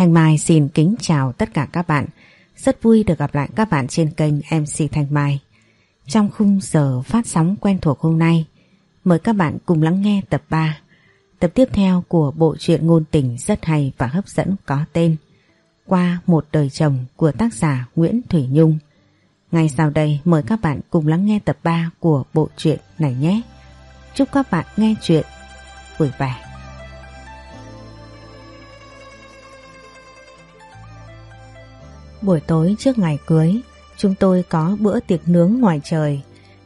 Thanh Mai xin kính chào tất cả các bạn. Rất vui được gặp lại các bạn trên kênh MC Thanh Mai. Trong khung giờ phát sóng quen thuộc hôm nay, mời các bạn cùng lắng nghe tập 3. Tập tiếp theo của bộ truyện ngôn tình rất hay và hấp dẫn có tên Qua một đời chồng của tác giả Nguyễn Thủy Nhung. Ngay sau đây mời các bạn cùng lắng nghe tập 3 của bộ truyện này nhé. Chúc các bạn nghe chuyện vui vẻ. Buổi tối trước ngày cưới, chúng tôi có bữa tiệc nướng ngoài trời.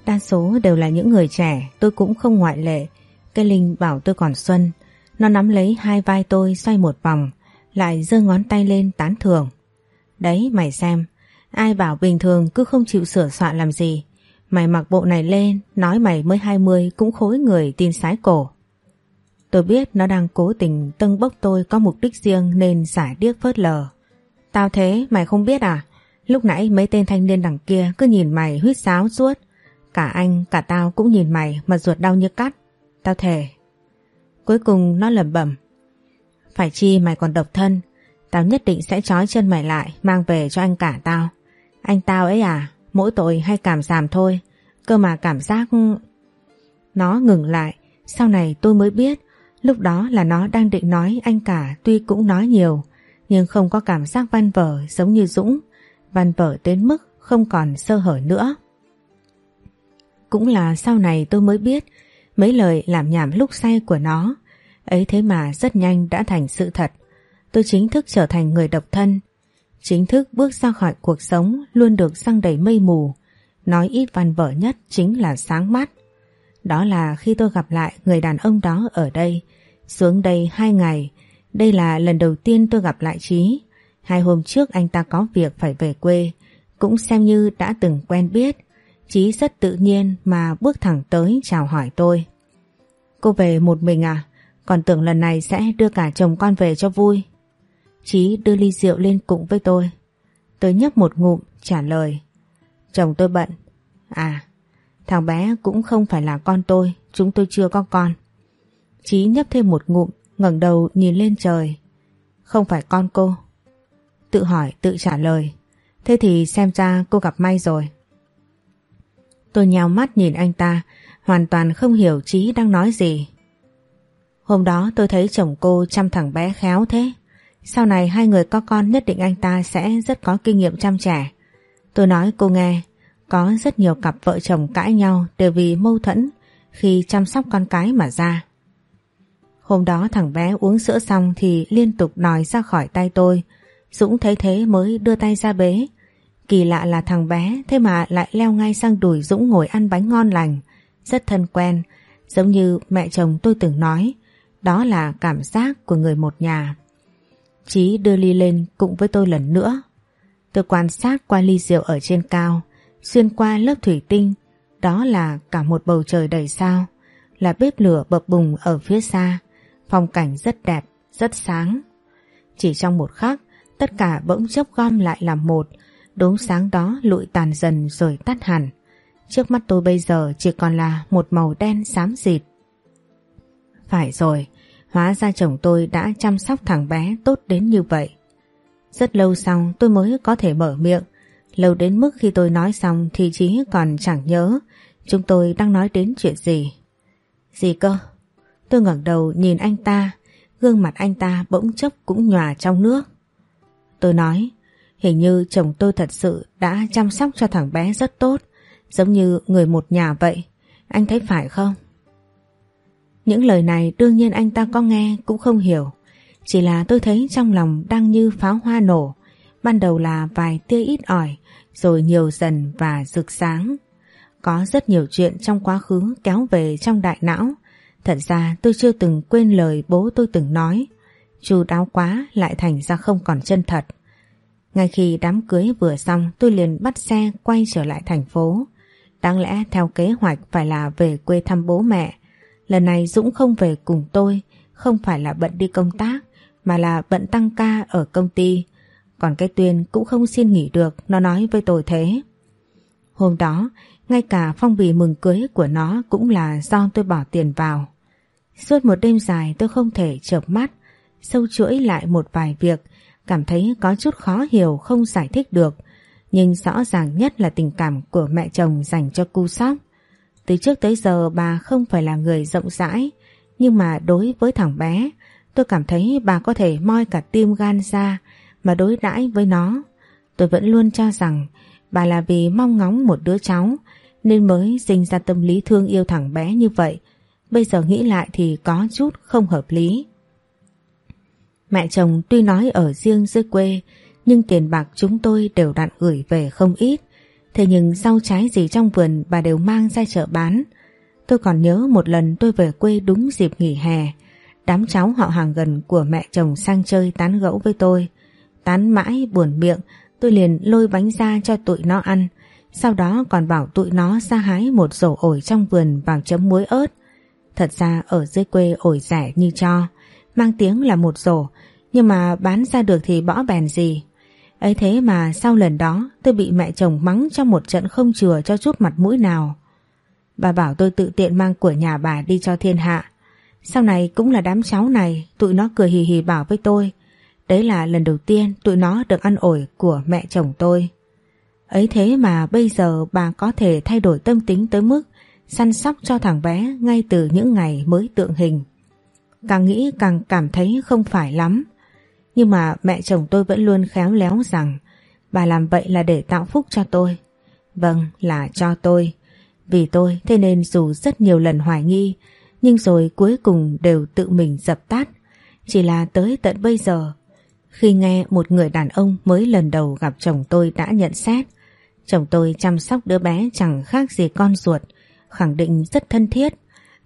Đa số đều là những người trẻ, tôi cũng không ngoại lệ. Cây Linh bảo tôi còn xuân. Nó nắm lấy hai vai tôi xoay một vòng, lại giơ ngón tay lên tán thưởng. Đấy mày xem, ai bảo bình thường cứ không chịu sửa soạn làm gì. Mày mặc bộ này lên, nói mày mới 20 cũng khối người tin sái cổ. Tôi biết nó đang cố tình tâng bốc tôi có mục đích riêng nên giải điếc phớt lờ. Tao thế mày không biết à? Lúc nãy mấy tên thanh niên đằng kia cứ nhìn mày huyết sáo suốt. Cả anh, cả tao cũng nhìn mày mà ruột đau như cắt. Tao thề. Cuối cùng nó lẩm bẩm. Phải chi mày còn độc thân. Tao nhất định sẽ trói chân mày lại mang về cho anh cả tao. Anh tao ấy à, mỗi tội hay cảm giảm thôi. Cơ mà cảm giác... Nó ngừng lại. Sau này tôi mới biết lúc đó là nó đang định nói anh cả tuy cũng nói nhiều nhưng không có cảm giác văn vở giống như Dũng, văn vở đến mức không còn sơ hở nữa. Cũng là sau này tôi mới biết mấy lời làm nhảm lúc say của nó, ấy thế mà rất nhanh đã thành sự thật. Tôi chính thức trở thành người độc thân, chính thức bước ra khỏi cuộc sống luôn được răng đầy mây mù, nói ít văn vở nhất chính là sáng mắt. Đó là khi tôi gặp lại người đàn ông đó ở đây, xuống đây hai ngày, đây là lần đầu tiên tôi gặp lại Trí. Hai hôm trước anh ta có việc phải về quê, cũng xem như đã từng quen biết. Trí rất tự nhiên mà bước thẳng tới chào hỏi tôi. Cô về một mình à? Còn tưởng lần này sẽ đưa cả chồng con về cho vui. Trí đưa ly rượu lên cùng với tôi. Tôi nhấp một ngụm trả lời. Chồng tôi bận. À, thằng bé cũng không phải là con tôi, chúng tôi chưa có con. Chí nhấp thêm một ngụm ngẩng đầu nhìn lên trời. Không phải con cô. Tự hỏi, tự trả lời. Thế thì xem ra cô gặp may rồi. Tôi nhào mắt nhìn anh ta, hoàn toàn không hiểu Chí đang nói gì. Hôm đó tôi thấy chồng cô chăm thằng bé khéo thế. Sau này hai người có con nhất định anh ta sẽ rất có kinh nghiệm chăm trẻ. Tôi nói cô nghe, có rất nhiều cặp vợ chồng cãi nhau đều vì mâu thuẫn khi chăm sóc con cái mà ra. Hôm đó thằng bé uống sữa xong thì liên tục nòi ra khỏi tay tôi. Dũng thấy thế mới đưa tay ra bế. Kỳ lạ là thằng bé thế mà lại leo ngay sang đùi Dũng ngồi ăn bánh ngon lành. Rất thân quen, giống như mẹ chồng tôi từng nói. Đó là cảm giác của người một nhà. Chí đưa ly lên cùng với tôi lần nữa. Tôi quan sát qua ly rượu ở trên cao, xuyên qua lớp thủy tinh. Đó là cả một bầu trời đầy sao, là bếp lửa bập bùng ở phía xa. Phong cảnh rất đẹp, rất sáng. Chỉ trong một khắc, tất cả bỗng chốc gom lại làm một, đốm sáng đó lụi tàn dần rồi tắt hẳn. Trước mắt tôi bây giờ chỉ còn là một màu đen xám xịt. Phải rồi, hóa ra chồng tôi đã chăm sóc thằng bé tốt đến như vậy. Rất lâu sau tôi mới có thể mở miệng, lâu đến mức khi tôi nói xong thì Chí còn chẳng nhớ chúng tôi đang nói đến chuyện gì. Gì cơ? Tôi ngẩng đầu nhìn anh ta, gương mặt anh ta bỗng chốc cũng nhòa trong nước. Tôi nói, hình như chồng tôi thật sự đã chăm sóc cho thằng bé rất tốt, giống như người một nhà vậy. Anh thấy phải không? Những lời này đương nhiên anh ta có nghe cũng không hiểu. Chỉ là tôi thấy trong lòng đang như pháo hoa nổ. Ban đầu là vài tia ít ỏi, rồi nhiều dần và rực sáng. Có rất nhiều chuyện trong quá khứ kéo về trong đại não, Thật ra tôi chưa từng quên lời bố tôi từng nói. Chú đáo quá lại thành ra không còn chân thật. Ngay khi đám cưới vừa xong tôi liền bắt xe quay trở lại thành phố. Đáng lẽ theo kế hoạch phải là về quê thăm bố mẹ. Lần này Dũng không về cùng tôi, không phải là bận đi công tác, mà là bận tăng ca ở công ty. Còn cái Tuyên cũng không xin nghỉ được, nó nói với tôi thế. Hôm đó, ngay cả phong bì mừng cưới của nó cũng là do tôi bỏ tiền vào. Suốt một đêm dài tôi không thể chợp mắt, sâu chuỗi lại một vài việc, Cảm thấy có chút khó hiểu không giải thích được. Nhưng rõ ràng nhất là tình cảm của mẹ chồng dành cho cu sóc. Từ trước tới giờ bà không phải là người rộng rãi Nhưng mà đối với thằng bé Tôi cảm thấy bà có thể moi cả tim gan ra Mà đối đãi với nó. Tôi vẫn luôn cho rằng Bà là vì mong ngóng một đứa cháu Nên mới sinh ra tâm lý thương yêu thằng bé như vậy. Bây giờ nghĩ lại thì có chút không hợp lý Mẹ chồng tuy nói ở riêng dưới quê, nhưng tiền bạc chúng tôi đều đặn gửi về không ít. Thế nhưng rau trái gì trong vườn bà đều mang ra chợ bán. Tôi còn nhớ một lần tôi về quê đúng dịp nghỉ hè. Đám cháu họ hàng gần của mẹ chồng sang chơi tán gẫu với tôi. Tán mãi buồn miệng, tôi liền lôi bánh ra cho tụi nó ăn. Sau đó còn bảo tụi nó ra hái một rổ ổi trong vườn vào chấm muối ớt. Thật ra ở dưới quê ổi rẻ như cho. Mang tiếng là một rổ, nhưng mà bán ra được thì bỏ bèn gì. Ấy thế mà sau lần đó, tôi bị mẹ chồng mắng trong một trận không chừa cho chút mặt mũi nào. Bà bảo tôi tự tiện mang của nhà bà đi cho thiên hạ. Sau này cũng là đám cháu này, tụi nó cười hì hì bảo với tôi. Đấy là lần đầu tiên tụi nó được ăn ổi của mẹ chồng tôi. Ấy thế mà bây giờ bà có thể thay đổi tâm tính tới mức săn sóc cho thằng bé ngay từ những ngày mới tượng hình càng nghĩ càng cảm thấy không phải lắm nhưng mà mẹ chồng tôi vẫn luôn khéo léo rằng bà làm vậy là để tạo phúc cho tôi. Vâng, là cho tôi. Vì tôi thế nên dù rất nhiều lần hoài nghi nhưng rồi cuối cùng đều tự mình dập tắt. Chỉ là tới tận bây giờ khi nghe một người đàn ông mới lần đầu gặp chồng tôi đã nhận xét chồng tôi chăm sóc đứa bé chẳng khác gì con ruột khẳng định rất thân thiết.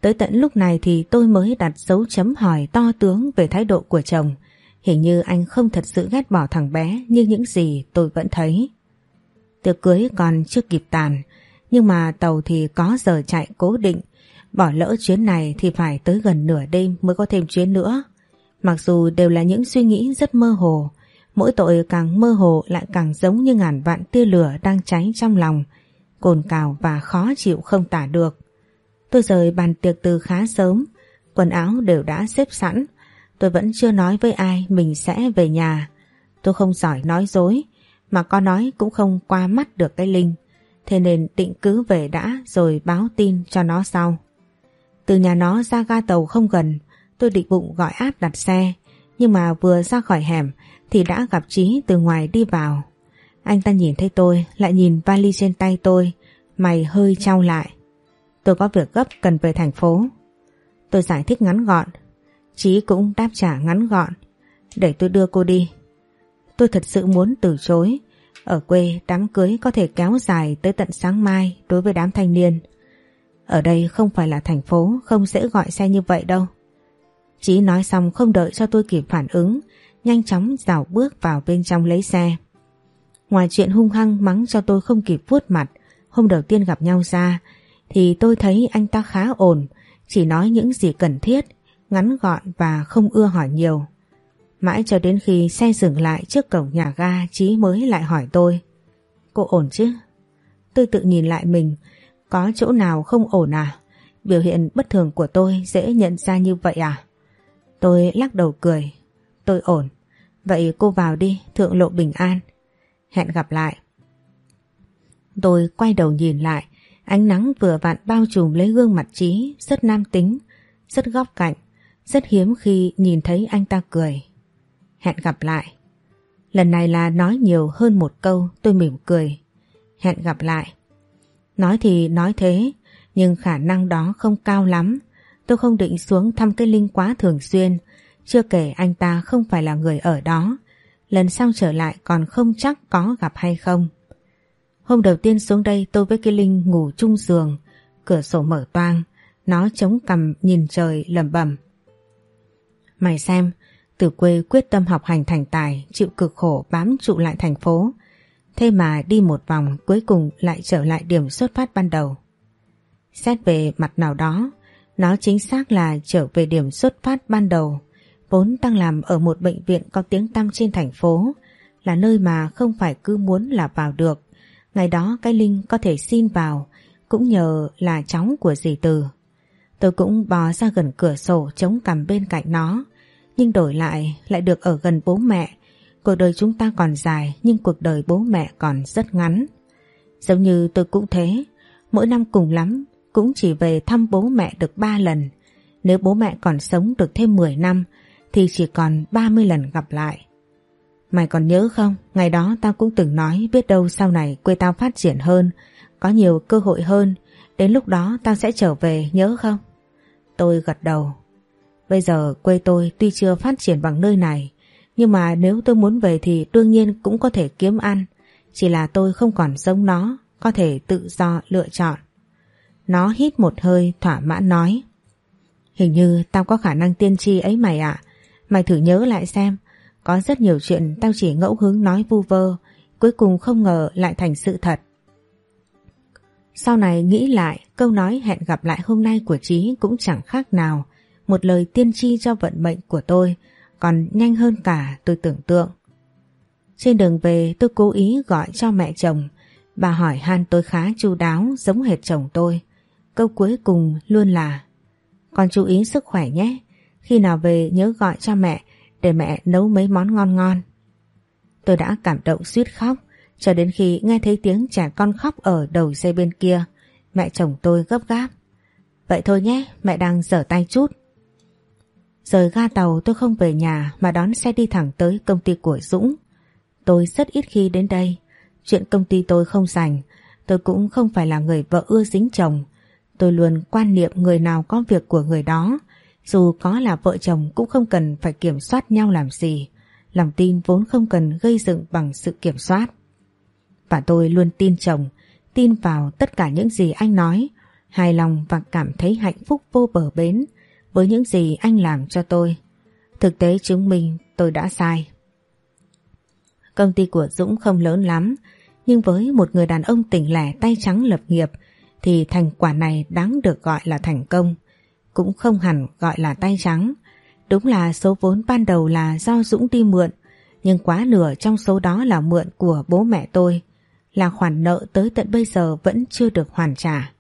Tới tận lúc này thì tôi mới đặt dấu chấm hỏi to tướng về thái độ của chồng Hình như anh không thật sự ghét bỏ thằng bé như những gì tôi vẫn thấy. Tiệc cưới còn chưa kịp tàn, nhưng mà tàu thì có giờ chạy cố định. Bỏ lỡ chuyến này thì phải tới gần nửa đêm mới có thêm chuyến nữa. Mặc dù đều là những suy nghĩ rất mơ hồ, mỗi tội càng mơ hồ lại càng giống như ngàn vạn tia lửa đang cháy trong lòng, cồn cào và khó chịu không tả được. Tôi rời bàn tiệc từ khá sớm, quần áo đều đã xếp sẵn, Tôi vẫn chưa nói với ai mình sẽ về nhà. Tôi không giỏi nói dối, mà có nói cũng không qua mắt được cái Linh. Thế nên định cứ về đã rồi báo tin cho nó sau. Từ nhà nó ra ga tàu không gần, tôi định bụng gọi áp đặt xe. Nhưng mà vừa ra khỏi hẻm thì đã gặp Trí từ ngoài đi vào. Anh ta nhìn thấy tôi, lại nhìn vali trên tay tôi, mày hơi trao lại. Tôi có việc gấp cần về thành phố. Tôi giải thích ngắn gọn, Chí cũng đáp trả ngắn gọn. Để tôi đưa cô đi. Tôi thật sự muốn từ chối. Ở quê đám cưới có thể kéo dài tới tận sáng mai đối với đám thanh niên. Ở đây không phải là thành phố, không dễ gọi xe như vậy đâu. Chí nói xong không đợi cho tôi kịp phản ứng, nhanh chóng dào bước vào bên trong lấy xe. Ngoài chuyện hung hăng mắng cho tôi không kịp vuốt mặt, hôm đầu tiên gặp nhau ra, thì tôi thấy anh ta khá ổn, chỉ nói những gì cần thiết, ngắn gọn và không ưa hỏi nhiều. Mãi cho đến khi xe dừng lại trước cổng nhà ga Chí mới lại hỏi tôi. Cô ổn chứ? Tôi tự nhìn lại mình, có chỗ nào không ổn à? Biểu hiện bất thường của tôi dễ nhận ra như vậy à? Tôi lắc đầu cười. Tôi ổn. Vậy cô vào đi, thượng lộ bình an. Hẹn gặp lại. Tôi quay đầu nhìn lại, ánh nắng vừa vặn bao trùm lấy gương mặt trí, rất nam tính, rất góc cạnh. Rất hiếm khi nhìn thấy anh ta cười. Hẹn gặp lại. Lần này là nói nhiều hơn một câu tôi mỉm cười. Hẹn gặp lại. Nói thì nói thế, nhưng khả năng đó không cao lắm. Tôi không định xuống thăm cái Linh quá thường xuyên, chưa kể anh ta không phải là người ở đó. Lần sau trở lại còn không chắc có gặp hay không. Hôm đầu tiên xuống đây tôi với cái Linh ngủ chung giường, cửa sổ mở toang, nó chống cằm nhìn trời lầm bẩm Mày xem, từ quê quyết tâm học hành thành tài, chịu cực khổ bám trụ lại thành phố. Thế mà đi một vòng cuối cùng lại trở lại điểm xuất phát ban đầu. Xét về mặt nào đó, nó chính xác là trở về điểm xuất phát ban đầu. Vốn đang làm ở một bệnh viện có tiếng tăm trên thành phố, là nơi mà không phải cứ muốn là vào được. Ngày đó cái Linh có thể xin vào, cũng nhờ là cháu của dì Từ. Tôi cũng bò ra gần cửa sổ chống cằm bên cạnh nó, nhưng đổi lại lại được ở gần bố mẹ, cuộc đời chúng ta còn dài nhưng cuộc đời bố mẹ còn rất ngắn. Giống như tôi cũng thế, mỗi năm cùng lắm cũng chỉ về thăm bố mẹ được 3 lần. Nếu bố mẹ còn sống được thêm 10 năm thì chỉ còn 30 lần gặp lại. Mày còn nhớ không, ngày đó tao cũng từng nói biết đâu sau này quê tao phát triển hơn, có nhiều cơ hội hơn, đến lúc đó tao sẽ trở về nhớ không? Tôi gật đầu. Bây giờ quê tôi tuy chưa phát triển bằng nơi này, nhưng mà nếu tôi muốn về thì đương nhiên cũng có thể kiếm ăn, chỉ là tôi không còn giống nó, có thể tự do lựa chọn. Nó hít một hơi thỏa mãn nói. Hình như tao có khả năng tiên tri ấy mày ạ. Mày thử nhớ lại xem. Có rất nhiều chuyện tao chỉ ngẫu hứng nói vu vơ. Cuối cùng không ngờ lại thành sự thật. Sau này nghĩ lại, câu nói hẹn gặp lại hôm nay của Trí cũng chẳng khác nào. Một lời tiên tri cho vận mệnh của tôi, còn nhanh hơn cả tôi tưởng tượng. Trên đường về, tôi cố ý gọi cho mẹ chồng. Bà hỏi han tôi khá chu đáo, giống hệt chồng tôi. Câu cuối cùng luôn là, Con chú ý sức khỏe nhé khi nào về nhớ gọi cho mẹ Để mẹ nấu mấy món ngon ngon. Tôi đã cảm động suýt khóc Cho đến khi nghe thấy tiếng trẻ con khóc Ở đầu dây bên kia. Mẹ chồng tôi gấp gáp. Vậy thôi nhé mẹ đang dở tay chút. Rời ga tàu tôi không về nhà Mà đón xe đi thẳng tới công ty của Dũng. Tôi rất ít khi đến đây. Chuyện công ty tôi không rảnh Tôi cũng không phải là người vợ ưa dính chồng. Tôi luôn quan niệm người nào có việc của người đó, dù có là vợ chồng cũng không cần phải kiểm soát nhau làm gì. Lòng tin vốn không cần gây dựng bằng sự kiểm soát. Và tôi luôn tin chồng, tin vào tất cả những gì anh nói, hài lòng và cảm thấy hạnh phúc vô bờ bến với những gì anh làm cho tôi. Thực tế chứng minh tôi đã sai. Công ty của Dũng không lớn lắm, nhưng với một người đàn ông tỉnh lẻ tay trắng lập nghiệp thì thành quả này đáng được gọi là thành công, cũng không hẳn gọi là tay trắng. Đúng là số vốn ban đầu là do Dũng đi mượn, nhưng quá nửa trong số đó là mượn của bố mẹ tôi, là khoản nợ tới tận bây giờ vẫn chưa được hoàn trả.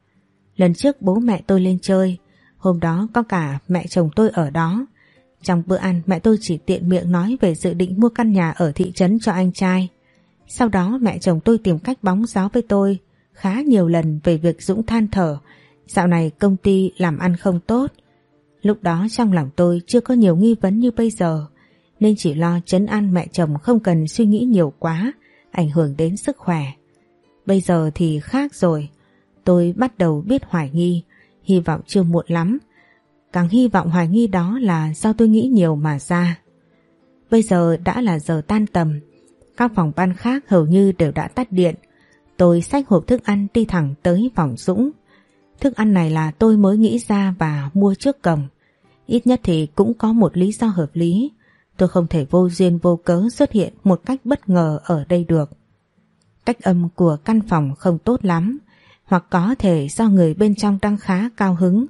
Lần trước bố mẹ tôi lên chơi, hôm đó có cả mẹ chồng tôi ở đó. Trong bữa ăn mẹ tôi chỉ tiện miệng nói về dự định mua căn nhà ở thị trấn cho anh trai. Sau đó mẹ chồng tôi tìm cách bóng gió với tôi khá nhiều lần về việc Dũng than thở dạo này công ty làm ăn không tốt. Lúc đó trong lòng tôi chưa có nhiều nghi vấn như bây giờ, nên chỉ lo chấn an mẹ chồng không cần suy nghĩ nhiều quá, ảnh hưởng đến sức khỏe. Bây giờ thì khác rồi tôi bắt đầu biết hoài nghi, hy vọng chưa muộn lắm. Càng hy vọng hoài nghi đó là do tôi nghĩ nhiều mà ra. Bây giờ đã là giờ tan tầm các phòng ban khác hầu như đều đã tắt điện Tôi xách hộp thức ăn đi thẳng tới phòng Dũng. Thức ăn này là tôi mới nghĩ ra và mua trước cổng. Ít nhất thì cũng có một lý do hợp lý. Tôi không thể vô duyên vô cớ xuất hiện một cách bất ngờ ở đây được. Cách âm của căn phòng không tốt lắm, hoặc có thể do người bên trong đang khá cao hứng,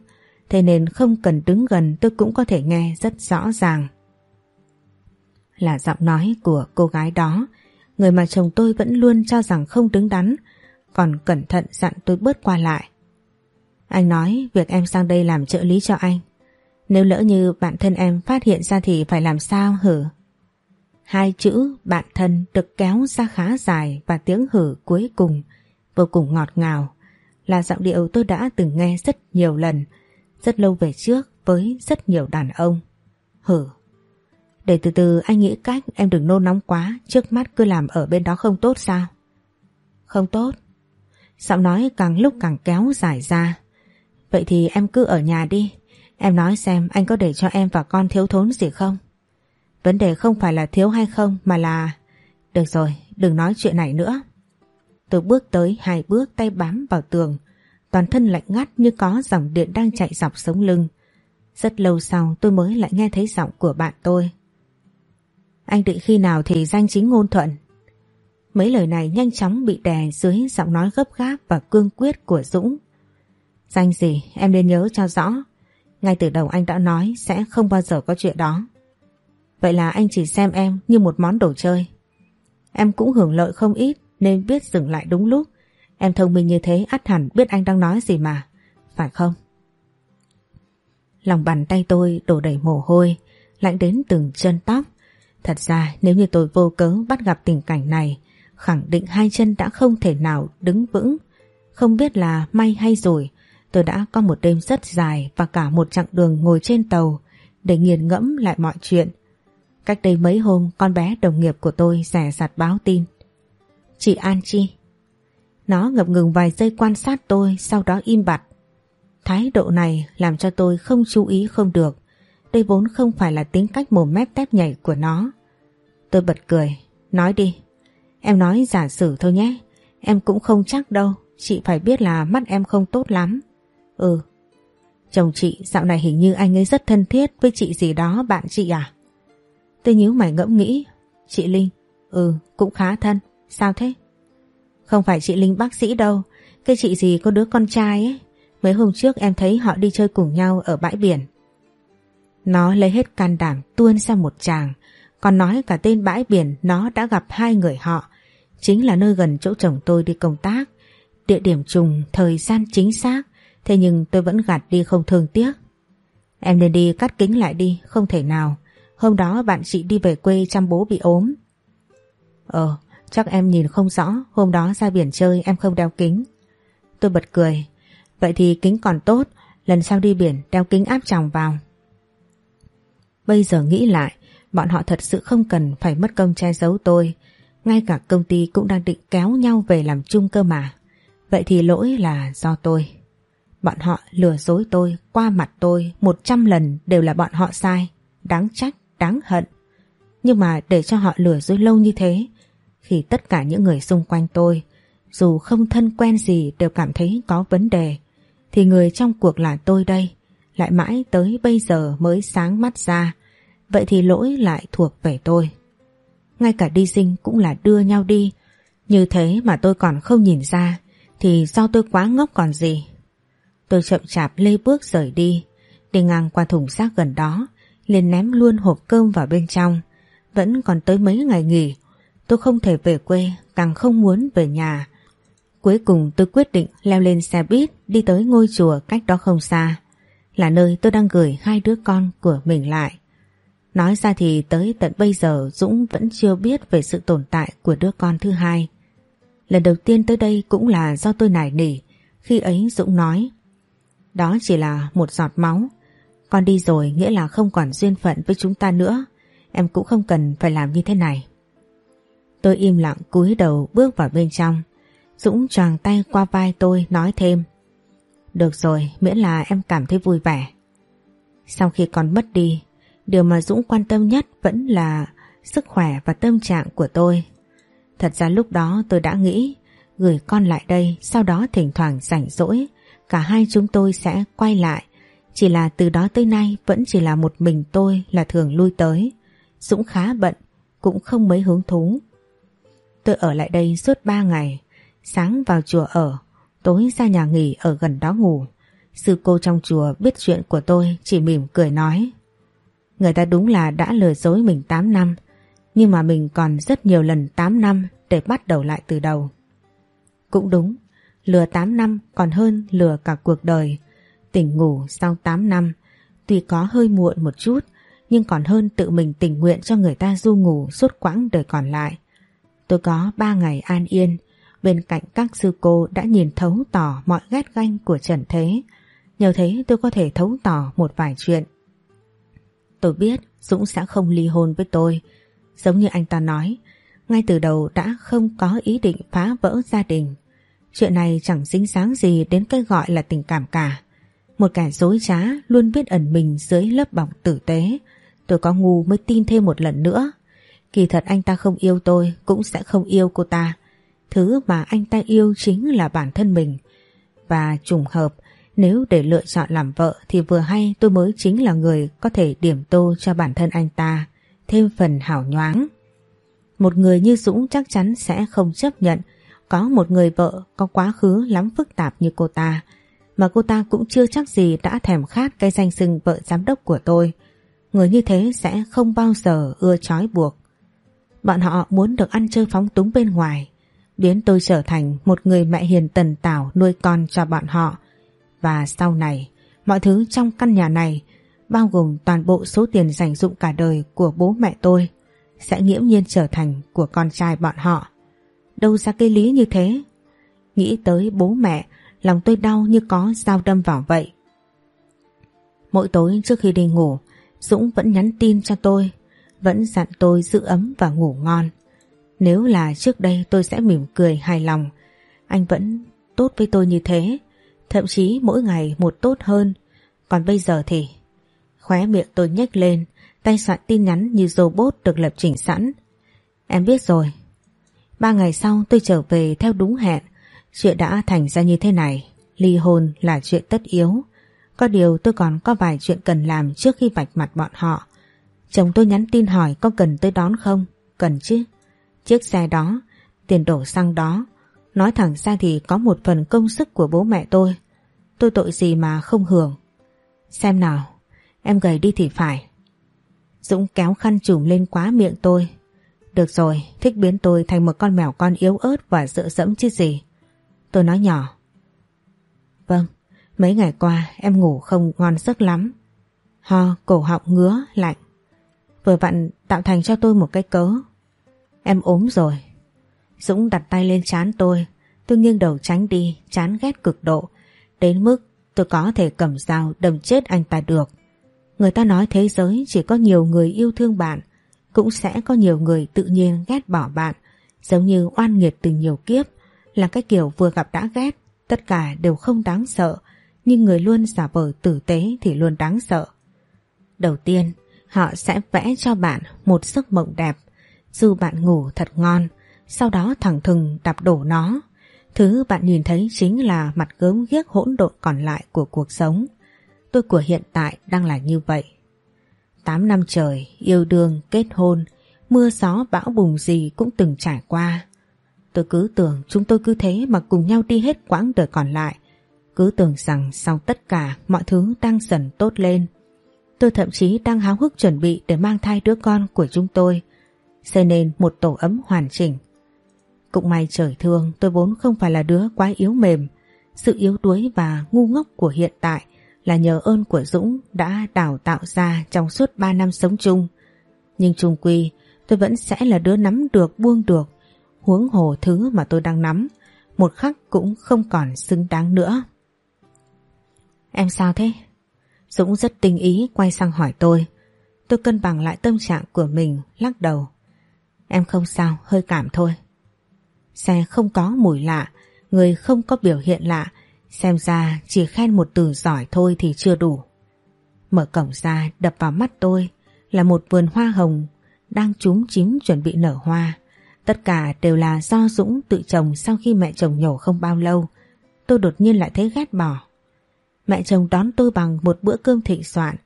thế nên không cần đứng gần tôi cũng có thể nghe rất rõ ràng. Là giọng nói của cô gái đó, người mà chồng tôi vẫn luôn cho rằng không đứng đắn, còn cẩn thận dặn tôi bớt qua lại. Anh nói việc em sang đây làm trợ lý cho anh. Nếu lỡ như bạn thân em phát hiện ra thì phải làm sao hử? Hai chữ bạn thân được kéo ra khá dài và tiếng hử cuối cùng vô cùng ngọt ngào là giọng điệu tôi đã từng nghe rất nhiều lần, rất lâu về trước với rất nhiều đàn ông. Hử để từ từ anh nghĩ cách em đừng nôn nóng quá Trước mắt cứ làm ở bên đó không tốt sao Không tốt Giọng nói càng lúc càng kéo dài ra Vậy thì em cứ ở nhà đi. Em nói xem anh có để cho em và con thiếu thốn gì không? Vấn đề không phải là thiếu hay không, Mà là Được rồi, đừng nói chuyện này nữa. Tôi bước tới, hai bước tay bám vào tường. Toàn thân lạnh ngắt như có dòng điện đang chạy dọc sống lưng. Rất lâu sau, tôi mới lại nghe thấy giọng của bạn tôi. Anh định khi nào thì danh chính ngôn thuận. Mấy lời này nhanh chóng bị đè dưới giọng nói gấp gáp và cương quyết của Dũng. Danh gì em nên nhớ cho rõ. Ngay từ đầu anh đã nói sẽ không bao giờ có chuyện đó. Vậy là anh chỉ xem em như một món đồ chơi. Em cũng hưởng lợi không ít nên biết dừng lại đúng lúc. Em thông minh như thế ắt hẳn biết anh đang nói gì mà. Phải không? Lòng bàn tay tôi đổ đầy mồ hôi, lạnh đến từng chân tóc. Thật ra nếu như tôi vô cớ bắt gặp tình cảnh này, khẳng định hai chân đã không thể nào đứng vững. Không biết là may hay rồi, tôi đã có một đêm rất dài và cả một chặng đường ngồi trên tàu để nghiền ngẫm lại mọi chuyện. Cách đây mấy hôm, con bé đồng nghiệp của tôi rẻ rạt báo tin. Chị An Chi. Nó ngập ngừng vài giây quan sát tôi, sau đó im bặt. Thái độ này làm cho tôi không chú ý không được. Đây vốn không phải là tính cách mồm mép tép nhảy của nó. Tôi bật cười. Nói đi. Em nói giả sử thôi nhé. Em cũng không chắc đâu. Chị phải biết là mắt em không tốt lắm. Ừ. Chồng chị dạo này hình như anh ấy rất thân thiết với chị gì đó bạn chị à? Tôi nhíu mày ngẫm nghĩ. Chị Linh. Ừ, cũng khá thân. Sao thế? Không phải chị Linh bác sĩ đâu. Cái chị gì có đứa con trai ấy. Mấy hôm trước em thấy họ đi chơi cùng nhau ở bãi biển. Nó lấy hết can đảm tuôn ra một chàng. Còn nói cả tên bãi biển nó đã gặp hai người họ. Chính là nơi gần chỗ chồng tôi đi công tác. Địa điểm trùng, thời gian chính xác. Thế nhưng tôi vẫn gạt đi không thương tiếc. Em nên đi cắt kính lại đi, không thể nào. Hôm đó bạn chị đi về quê chăm bố bị ốm. Ờ, chắc em nhìn không rõ, hôm đó ra biển chơi em không đeo kính. Tôi bật cười. Vậy thì kính còn tốt, lần sau đi biển đeo kính áp tròng vào. Bây giờ nghĩ lại, bọn họ thật sự không cần phải mất công che giấu tôi. Ngay cả công ty cũng đang định kéo nhau về làm chung cơ mà. Vậy thì lỗi là do tôi. Bọn họ lừa dối tôi, qua mặt tôi một trăm lần đều là bọn họ sai. Đáng trách, đáng hận. Nhưng mà để cho họ lừa dối lâu như thế, khi tất cả những người xung quanh tôi, dù không thân quen gì đều cảm thấy có vấn đề, thì người trong cuộc là tôi đây, lại mãi tới bây giờ mới sáng mắt ra, vậy thì lỗi lại thuộc về tôi. Ngay cả đi sinh cũng là đưa nhau đi, như thế mà tôi còn không nhìn ra, thì do tôi quá ngốc còn gì. Tôi chậm chạp lê bước rời đi, đi ngang qua thùng rác gần đó, liền ném luôn hộp cơm vào bên trong. Vẫn còn tới mấy ngày nghỉ, tôi không thể về quê, càng không muốn về nhà. Cuối cùng tôi quyết định leo lên xe buýt đi tới ngôi chùa cách đó không xa, là nơi tôi đang gửi hai đứa con của mình lại. Nói ra thì tới tận bây giờ Dũng vẫn chưa biết về sự tồn tại của đứa con thứ hai. Lần đầu tiên tới đây cũng là do tôi nài nỉ, khi ấy Dũng nói đó chỉ là một giọt máu. Con đi rồi nghĩa là không còn duyên phận với chúng ta nữa. Em cũng không cần phải làm như thế này. Tôi im lặng cúi đầu bước vào bên trong. Dũng choàng tay qua vai tôi nói thêm. Được rồi, miễn là em cảm thấy vui vẻ. Sau khi con mất đi, điều mà Dũng quan tâm nhất vẫn là sức khỏe và tâm trạng của tôi. Thật ra lúc đó tôi đã nghĩ gửi con lại đây sau đó thỉnh thoảng rảnh rỗi cả hai chúng tôi sẽ quay lại. Chỉ là từ đó tới nay vẫn chỉ là một mình tôi là thường lui tới. Dũng khá bận, cũng không mấy hứng thú. Tôi ở lại đây suốt ba ngày, sáng vào chùa ở, tối ra nhà nghỉ ở gần đó ngủ. Sư cô trong chùa biết chuyện của tôi chỉ mỉm cười nói. Người ta đúng là đã lừa dối mình 8 năm, nhưng mà mình còn rất nhiều lần 8 năm để bắt đầu lại từ đầu. Cũng đúng, Lừa 8 năm còn hơn lừa cả cuộc đời. Tỉnh ngủ sau 8 năm, tuy có hơi muộn một chút, nhưng còn hơn tự mình tình nguyện cho người ta du ngủ suốt quãng đời còn lại. Tôi có 3 ngày an yên, bên cạnh các sư cô đã nhìn thấu tỏ mọi ghét ganh của Trần Thế. Nhờ thế tôi có thể thấu tỏ một vài chuyện. Tôi biết Dũng sẽ không ly hôn với tôi, giống như anh ta nói, ngay từ đầu đã không có ý định phá vỡ gia đình. Chuyện này chẳng dính dáng gì đến cái gọi là tình cảm cả. Một kẻ dối trá luôn biết ẩn mình dưới lớp bọc tử tế. Tôi có ngu mới tin thêm một lần nữa. Kỳ thật anh ta không yêu tôi cũng sẽ không yêu cô ta. Thứ mà anh ta yêu chính là bản thân mình. Và trùng hợp, nếu để lựa chọn làm vợ thì vừa hay tôi mới chính là người có thể điểm tô cho bản thân anh ta, thêm phần hảo nhoáng. Một người như Dũng chắc chắn sẽ không chấp nhận có một người vợ có quá khứ lắm phức tạp như cô ta, Mà cô ta cũng chưa chắc gì đã thèm khát cái danh xưng vợ giám đốc của tôi. Người như thế sẽ không bao giờ ưa trói buộc. Bọn họ muốn được ăn chơi phóng túng bên ngoài, Biến tôi trở thành một người mẹ hiền tần tảo nuôi con cho bọn họ. Và sau này, Mọi thứ trong căn nhà này, Bao gồm toàn bộ số tiền dành dụng cả đời của bố mẹ tôi, sẽ nghiễm nhiên trở thành của con trai bọn họ. Đâu ra cái lý như thế? Nghĩ tới bố mẹ, lòng tôi đau như có dao đâm vào vậy. Mỗi tối trước khi đi ngủ, Dũng vẫn nhắn tin cho tôi, vẫn dặn tôi giữ ấm và ngủ ngon. Nếu là trước đây tôi sẽ mỉm cười hài lòng, anh vẫn tốt với tôi như thế, thậm chí mỗi ngày một tốt hơn. Còn bây giờ thì... Khóe miệng tôi nhếch lên, tay soạn tin nhắn như robot được lập trình sẵn. Em biết rồi. Ba ngày sau tôi trở về theo đúng hẹn, chuyện đã thành ra như thế này. Ly hôn là chuyện tất yếu. Có điều tôi còn có vài chuyện cần làm trước khi vạch mặt bọn họ. Chồng tôi nhắn tin hỏi có cần tôi đón không? Cần chứ. Chiếc xe đó, tiền đổ xăng đó, nói thẳng ra thì có một phần công sức của bố mẹ tôi. Tôi tội gì mà không hưởng. Xem nào, em gầy đi thì phải. Dũng kéo khăn trùm lên quá miệng tôi. Được rồi, thích biến tôi thành một con mèo con yếu ớt và dựa dẫm chứ gì. Tôi nói nhỏ. Vâng, mấy ngày qua em ngủ không ngon giấc lắm. Ho, cổ họng ngứa, lạnh. Vừa vặn tạo thành cho tôi một cái cớ. Em ốm rồi. Dũng đặt tay lên chán tôi. Tôi nghiêng đầu tránh đi, chán ghét cực độ. Đến mức tôi có thể cầm dao đâm chết anh ta được. Người ta nói thế giới chỉ có nhiều người yêu thương bạn, cũng sẽ có nhiều người tự nhiên ghét bỏ bạn, giống như oan nghiệt từ nhiều kiếp, là cái kiểu vừa gặp đã ghét, tất cả đều không đáng sợ, nhưng người luôn giả vờ tử tế thì luôn đáng sợ. Đầu tiên, họ sẽ vẽ cho bạn một giấc mộng đẹp, dù bạn ngủ thật ngon, sau đó thẳng thừng đạp đổ nó. Thứ bạn nhìn thấy chính là mặt gớm ghiếc hỗn độn còn lại của cuộc sống. Tôi của hiện tại đang là như vậy. 8 năm trời, yêu đương, kết hôn, mưa gió bão bùng gì cũng từng trải qua. Tôi cứ tưởng chúng tôi cứ thế mà cùng nhau đi hết quãng đời còn lại. Cứ tưởng rằng sau tất cả mọi thứ đang dần tốt lên. Tôi thậm chí đang háo hức chuẩn bị để mang thai đứa con của chúng tôi. Xây nên một tổ ấm hoàn chỉnh. Cũng may trời thương tôi vốn không phải là đứa quá yếu mềm. Sự yếu đuối và ngu ngốc của hiện tại là nhờ ơn của Dũng đã đào tạo ra trong suốt 3 năm sống chung. Nhưng chung quy tôi vẫn sẽ là đứa nắm được buông được huống hồ thứ mà tôi đang nắm một khắc cũng không còn xứng đáng nữa. Em sao thế? Dũng rất tinh ý quay sang hỏi tôi. Tôi cân bằng lại tâm trạng của mình, lắc đầu. Em không sao, hơi cảm thôi. Xe không có mùi lạ, người không có biểu hiện lạ Xem ra chỉ khen một từ giỏi thôi thì chưa đủ. Mở cổng ra đập vào mắt tôi là một vườn hoa hồng đang trúng chín chuẩn bị nở hoa. Tất cả đều là do Dũng tự trồng sau khi mẹ chồng nhổ không bao lâu. Tôi đột nhiên lại thấy ghét bỏ. Mẹ chồng đón tôi bằng một bữa cơm thịnh soạn.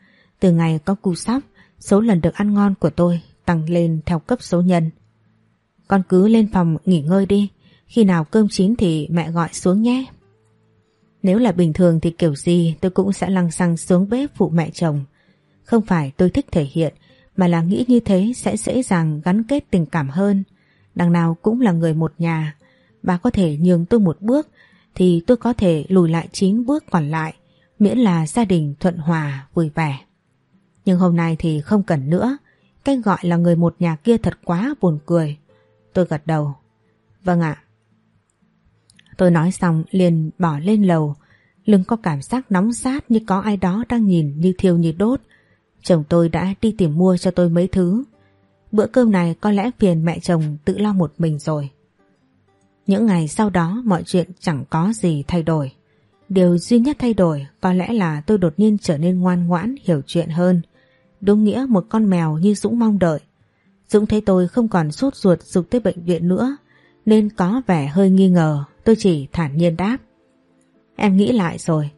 Từ ngày có cu sóc, số lần được ăn ngon của tôi tăng lên theo cấp số nhân. Con cứ lên phòng nghỉ ngơi đi. Khi nào cơm chín thì mẹ gọi xuống nhé. Nếu là bình thường thì kiểu gì tôi cũng sẽ lăng xăng xuống bếp phụ mẹ chồng. Không phải tôi thích thể hiện, mà là nghĩ như thế sẽ dễ dàng gắn kết tình cảm hơn. Đằng nào cũng là người một nhà. Bà có thể nhường tôi một bước, thì tôi có thể lùi lại chín bước còn lại, miễn là gia đình thuận hòa, vui vẻ. Nhưng hôm nay thì không cần nữa, cái gọi là người một nhà kia thật quá buồn cười. Tôi gật đầu. Vâng ạ. Tôi nói xong liền bỏ lên lầu, lưng có cảm giác nóng sát như có ai đó đang nhìn như thiêu như đốt. Chồng tôi đã đi tìm mua cho tôi mấy thứ. Bữa cơm này có lẽ phiền mẹ chồng tự lo một mình rồi. Những ngày sau đó mọi chuyện chẳng có gì thay đổi. Điều duy nhất thay đổi có lẽ là tôi đột nhiên trở nên ngoan ngoãn hiểu chuyện hơn. Đúng nghĩa một con mèo như Dũng mong đợi. Dũng thấy tôi không còn sốt ruột dục tới bệnh viện nữa nên có vẻ hơi nghi ngờ Tôi chỉ thản nhiên đáp. Em nghĩ lại rồi.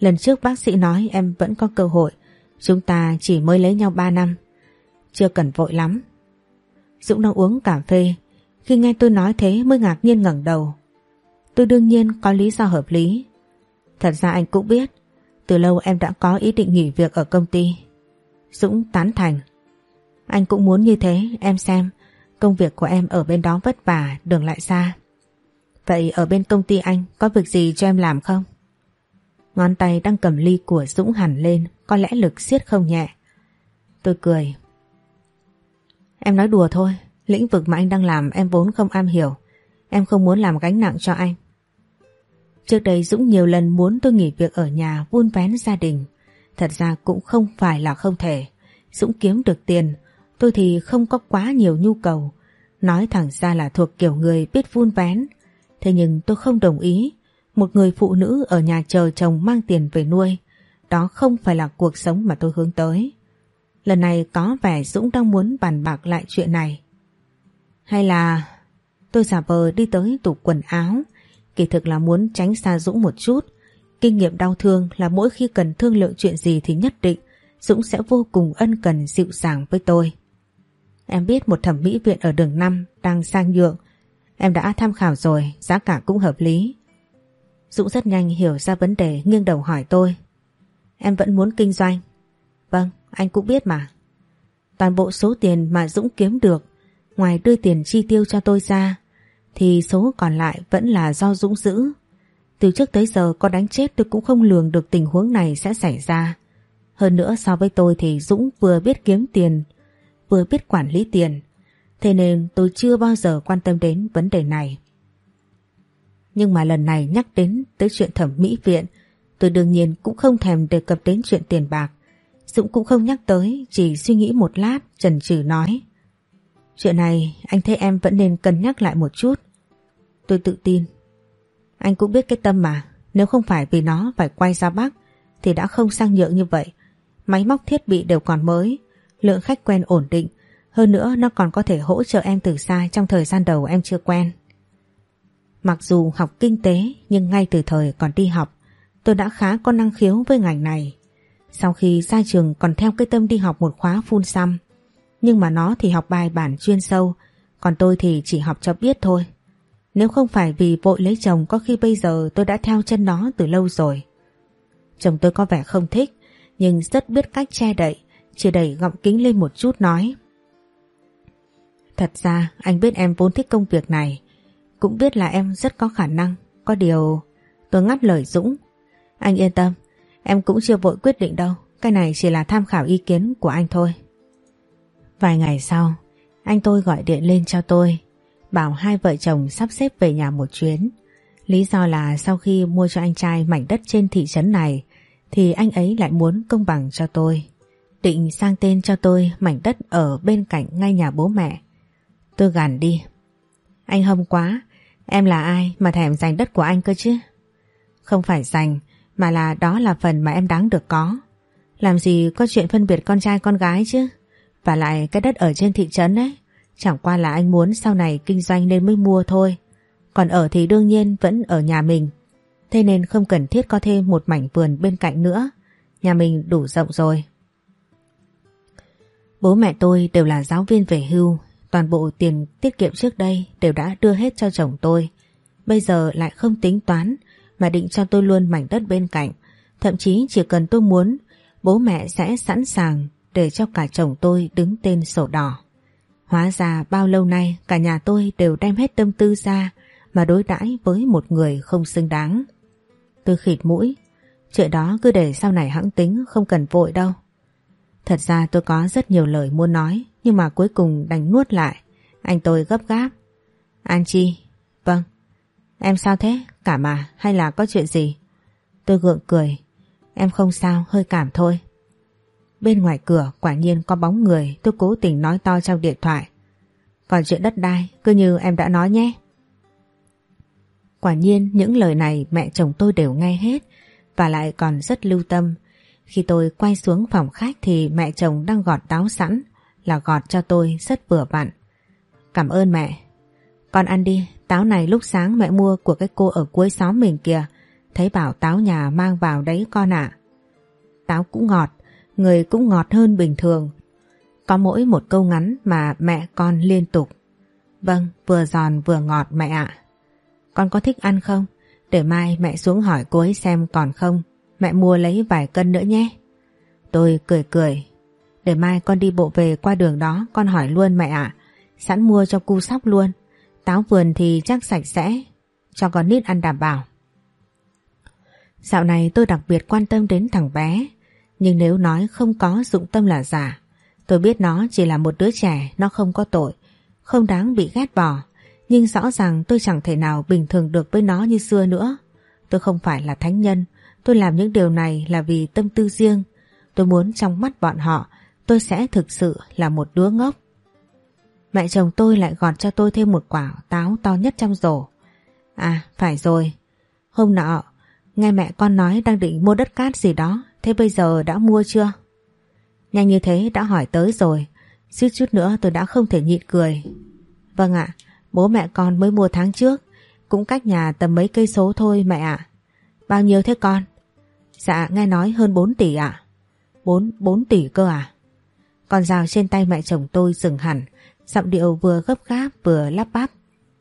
Lần trước bác sĩ nói em vẫn có cơ hội. Chúng ta chỉ mới lấy nhau 3 năm. Chưa cần vội lắm. Dũng đang uống cà phê. Khi nghe tôi nói thế mới ngạc nhiên ngẩng đầu. Tôi đương nhiên có lý do hợp lý. Thật ra anh cũng biết. Từ lâu em đã có ý định nghỉ việc ở công ty. Dũng tán thành. Anh cũng muốn như thế, em xem. Công việc của em ở bên đó vất vả, đường lại xa. Vậy ở bên công ty anh có việc gì cho em làm không? Ngón tay đang cầm ly của Dũng hẳn lên có lẽ lực siết không nhẹ. Tôi cười. Em nói đùa thôi, lĩnh vực mà anh đang làm em vốn không am hiểu. Em không muốn làm gánh nặng cho anh. Trước đây Dũng nhiều lần muốn tôi nghỉ việc ở nhà vun vén gia đình. Thật ra cũng không phải là không thể. Dũng kiếm được tiền, tôi thì không có quá nhiều nhu cầu. Nói thẳng ra là thuộc kiểu người biết vun vén. Thế nhưng tôi không đồng ý. Một người phụ nữ ở nhà chờ chồng mang tiền về nuôi. Đó không phải là cuộc sống mà tôi hướng tới. Lần này có vẻ Dũng đang muốn bàn bạc lại chuyện này. Hay là tôi giả vờ đi tới tủ quần áo, kỳ thực là muốn tránh xa Dũng một chút. Kinh nghiệm đau thương là mỗi khi cần thương lượng chuyện gì thì nhất định Dũng sẽ vô cùng ân cần dịu dàng với tôi. Em biết một thẩm mỹ viện ở đường 5 đang sang nhượng. Em đã tham khảo rồi, giá cả cũng hợp lý. Dũng rất nhanh hiểu ra vấn đề nghiêng đầu hỏi tôi. Em vẫn muốn kinh doanh. Vâng, anh cũng biết mà. Toàn bộ số tiền mà Dũng kiếm được, ngoài đưa tiền chi tiêu cho tôi ra, thì số còn lại vẫn là do Dũng giữ. Từ trước tới giờ có đánh chết tôi cũng không lường được tình huống này sẽ xảy ra. Hơn nữa so với tôi thì Dũng vừa biết kiếm tiền, vừa biết quản lý tiền. Thế nên tôi chưa bao giờ quan tâm đến vấn đề này. Nhưng mà lần này nhắc đến tới chuyện thẩm mỹ viện, tôi đương nhiên cũng không thèm đề cập đến chuyện tiền bạc. Dũng cũng không nhắc tới, chỉ suy nghĩ một lát, chần chừ nói. Chuyện này anh thấy em vẫn nên cân nhắc lại một chút. Tôi tự tin. Anh cũng biết cái tâm mà, nếu không phải vì nó phải quay ra Bắc thì đã không sang nhượng như vậy. Máy móc thiết bị đều còn mới, lượng khách quen ổn định, hơn nữa nó còn có thể hỗ trợ em từ xa trong thời gian đầu em chưa quen. Mặc dù học kinh tế nhưng ngay từ thời còn đi học, tôi đã khá có năng khiếu với ngành này. Sau khi ra trường còn theo cái tâm đi học một khóa full xăm. Nhưng mà nó thì học bài bản chuyên sâu, còn tôi thì chỉ học cho biết thôi. Nếu không phải vì vội lấy chồng có khi bây giờ tôi đã theo chân nó từ lâu rồi. Chồng tôi có vẻ không thích, nhưng rất biết cách che đậy, chỉ đẩy gọng kính lên một chút nói. Thật ra anh biết em vốn thích công việc này, cũng biết là em rất có khả năng, có điều tôi ngắt lời Dũng. Anh yên tâm, Em cũng chưa vội quyết định đâu. Cái này chỉ là tham khảo ý kiến của anh thôi. Vài ngày sau Anh tôi gọi điện lên cho tôi Bảo hai vợ chồng sắp xếp về nhà một chuyến. Lý do là sau khi mua cho anh trai mảnh đất trên thị trấn này Thì anh ấy lại muốn công bằng cho tôi. Định sang tên cho tôi mảnh đất ở bên cạnh ngay nhà bố mẹ. Tôi gàn đi. Anh hâm quá, Em là ai mà thèm giành đất của anh cơ chứ? Không phải giành, mà là đó là phần mà em đáng được có. Làm gì có chuyện phân biệt con trai con gái chứ? Và lại cái đất ở trên thị trấn ấy, Chẳng qua là anh muốn sau này kinh doanh nên mới mua thôi. Còn ở thì đương nhiên vẫn ở nhà mình. Thế nên không cần thiết có thêm một mảnh vườn bên cạnh nữa. Nhà mình đủ rộng rồi. Bố mẹ tôi đều là giáo viên về hưu Toàn bộ tiền tiết kiệm trước đây đều đã đưa hết cho chồng tôi Bây giờ lại không tính toán mà định cho tôi luôn mảnh đất bên cạnh. Thậm chí chỉ cần tôi muốn, bố mẹ sẽ sẵn sàng để cho cả chồng tôi đứng tên sổ đỏ. Hóa ra bao lâu nay cả nhà tôi đều đem hết tâm tư ra mà đối đãi với một người không xứng đáng. Tôi khịt mũi, chuyện đó cứ để sau này hãng tính không cần vội đâu. Thật ra tôi có rất nhiều lời muốn nói nhưng mà cuối cùng đành nuốt lại. Anh tôi gấp gáp. An Chi, vâng, Em sao thế? Cảm à? Hay là có chuyện gì? Tôi gượng cười. Em không sao, hơi cảm thôi. Bên ngoài cửa quả nhiên có bóng người tôi cố tình nói to trong điện thoại. Còn chuyện đất đai cứ như em đã nói nhé. Quả nhiên những lời này mẹ chồng tôi đều nghe hết và lại còn rất lưu tâm. Khi tôi quay xuống phòng khách thì mẹ chồng đang gọt táo sẵn là gọt cho tôi rất vừa vặn. Cảm ơn mẹ. Con ăn đi, Táo này lúc sáng mẹ mua của cái cô ở cuối xóm mình kìa. Thấy bảo táo nhà mang vào đấy con ạ. Táo cũng ngọt, người cũng ngọt hơn bình thường. Có mỗi một câu ngắn mà mẹ con liên tục. Vâng, vừa giòn vừa ngọt mẹ ạ. Con có thích ăn không? Để mai mẹ xuống hỏi cô ấy xem còn không. Mẹ mua lấy vài cân nữa nhé. Tôi cười cười. Để mai con đi bộ về qua đường đó con hỏi luôn mẹ ạ. Sẵn mua cho cu sóc luôn. Táo vườn thì chắc sạch sẽ, cho con nít ăn đảm bảo. Dạo này tôi đặc biệt quan tâm đến thằng bé, nhưng nếu nói không có dụng tâm là giả, Tôi biết nó chỉ là một đứa trẻ, nó không có tội, không đáng bị ghét bỏ. Nhưng rõ ràng tôi chẳng thể nào bình thường được với nó như xưa nữa. Tôi không phải là thánh nhân, tôi làm những điều này là vì tâm tư riêng. Tôi muốn trong mắt bọn họ, tôi sẽ thực sự là một đứa ngốc. Mẹ chồng tôi lại gọt cho tôi thêm một quả táo to nhất trong rổ. À, phải rồi. Hôm nọ, nghe mẹ con nói đang định mua đất cát gì đó, thế bây giờ đã mua chưa? Nhanh như thế đã hỏi tới rồi, suýt chút nữa tôi đã không thể nhịn cười. Vâng ạ, bố mẹ con mới mua tháng trước, cũng cách nhà tầm mấy cây số thôi mẹ ạ. Bao nhiêu thế con? Dạ nghe nói hơn 4 tỷ ạ. À? 4, 4 tỷ cơ à? Con dao trên tay mẹ chồng tôi dừng hẳn, giọng điệu vừa gấp gáp vừa lắp bắp.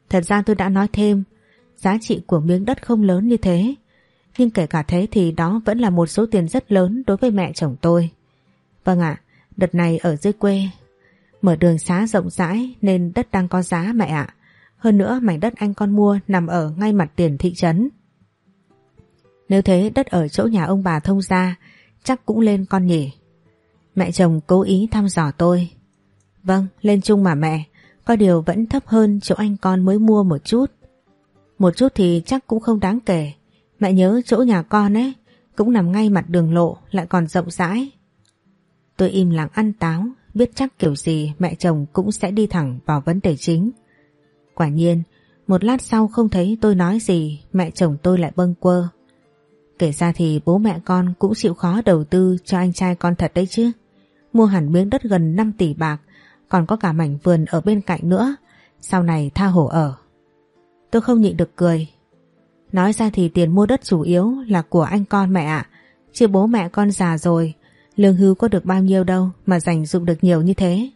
Thật ra tôi đã nói thêm, giá trị của miếng đất không lớn như thế. Nhưng kể cả thế thì đó vẫn là một số tiền rất lớn đối với mẹ chồng tôi. Vâng ạ, đợt này ở dưới quê, mở đường xá rộng rãi nên đất đang có giá mẹ ạ. Hơn nữa mảnh đất anh con mua nằm ở ngay mặt tiền thị trấn. Nếu thế đất ở chỗ nhà ông bà thông ra chắc cũng lên con nhỉ. Mẹ chồng cố ý thăm dò tôi. Vâng, lên chung mà mẹ, có điều vẫn thấp hơn chỗ anh con mới mua một chút. Một chút thì chắc cũng không đáng kể. Mẹ nhớ chỗ nhà con ấy, cũng nằm ngay mặt đường lộ lại còn rộng rãi. Tôi im lặng ăn táo, biết chắc kiểu gì mẹ chồng cũng sẽ đi thẳng vào vấn đề chính. Quả nhiên, một lát sau không thấy tôi nói gì, mẹ chồng tôi lại bâng quơ. Kể ra thì bố mẹ con cũng chịu khó đầu tư cho anh trai con thật đấy chứ. Mua hẳn miếng đất gần 5 tỷ bạc, còn có cả mảnh vườn ở bên cạnh nữa, sau này tha hổ ở. Tôi không nhịn được cười. Nói ra thì tiền mua đất chủ yếu là của anh con mẹ ạ, chứ bố mẹ con già rồi, lương hưu có được bao nhiêu đâu mà dành dụng được nhiều như thế.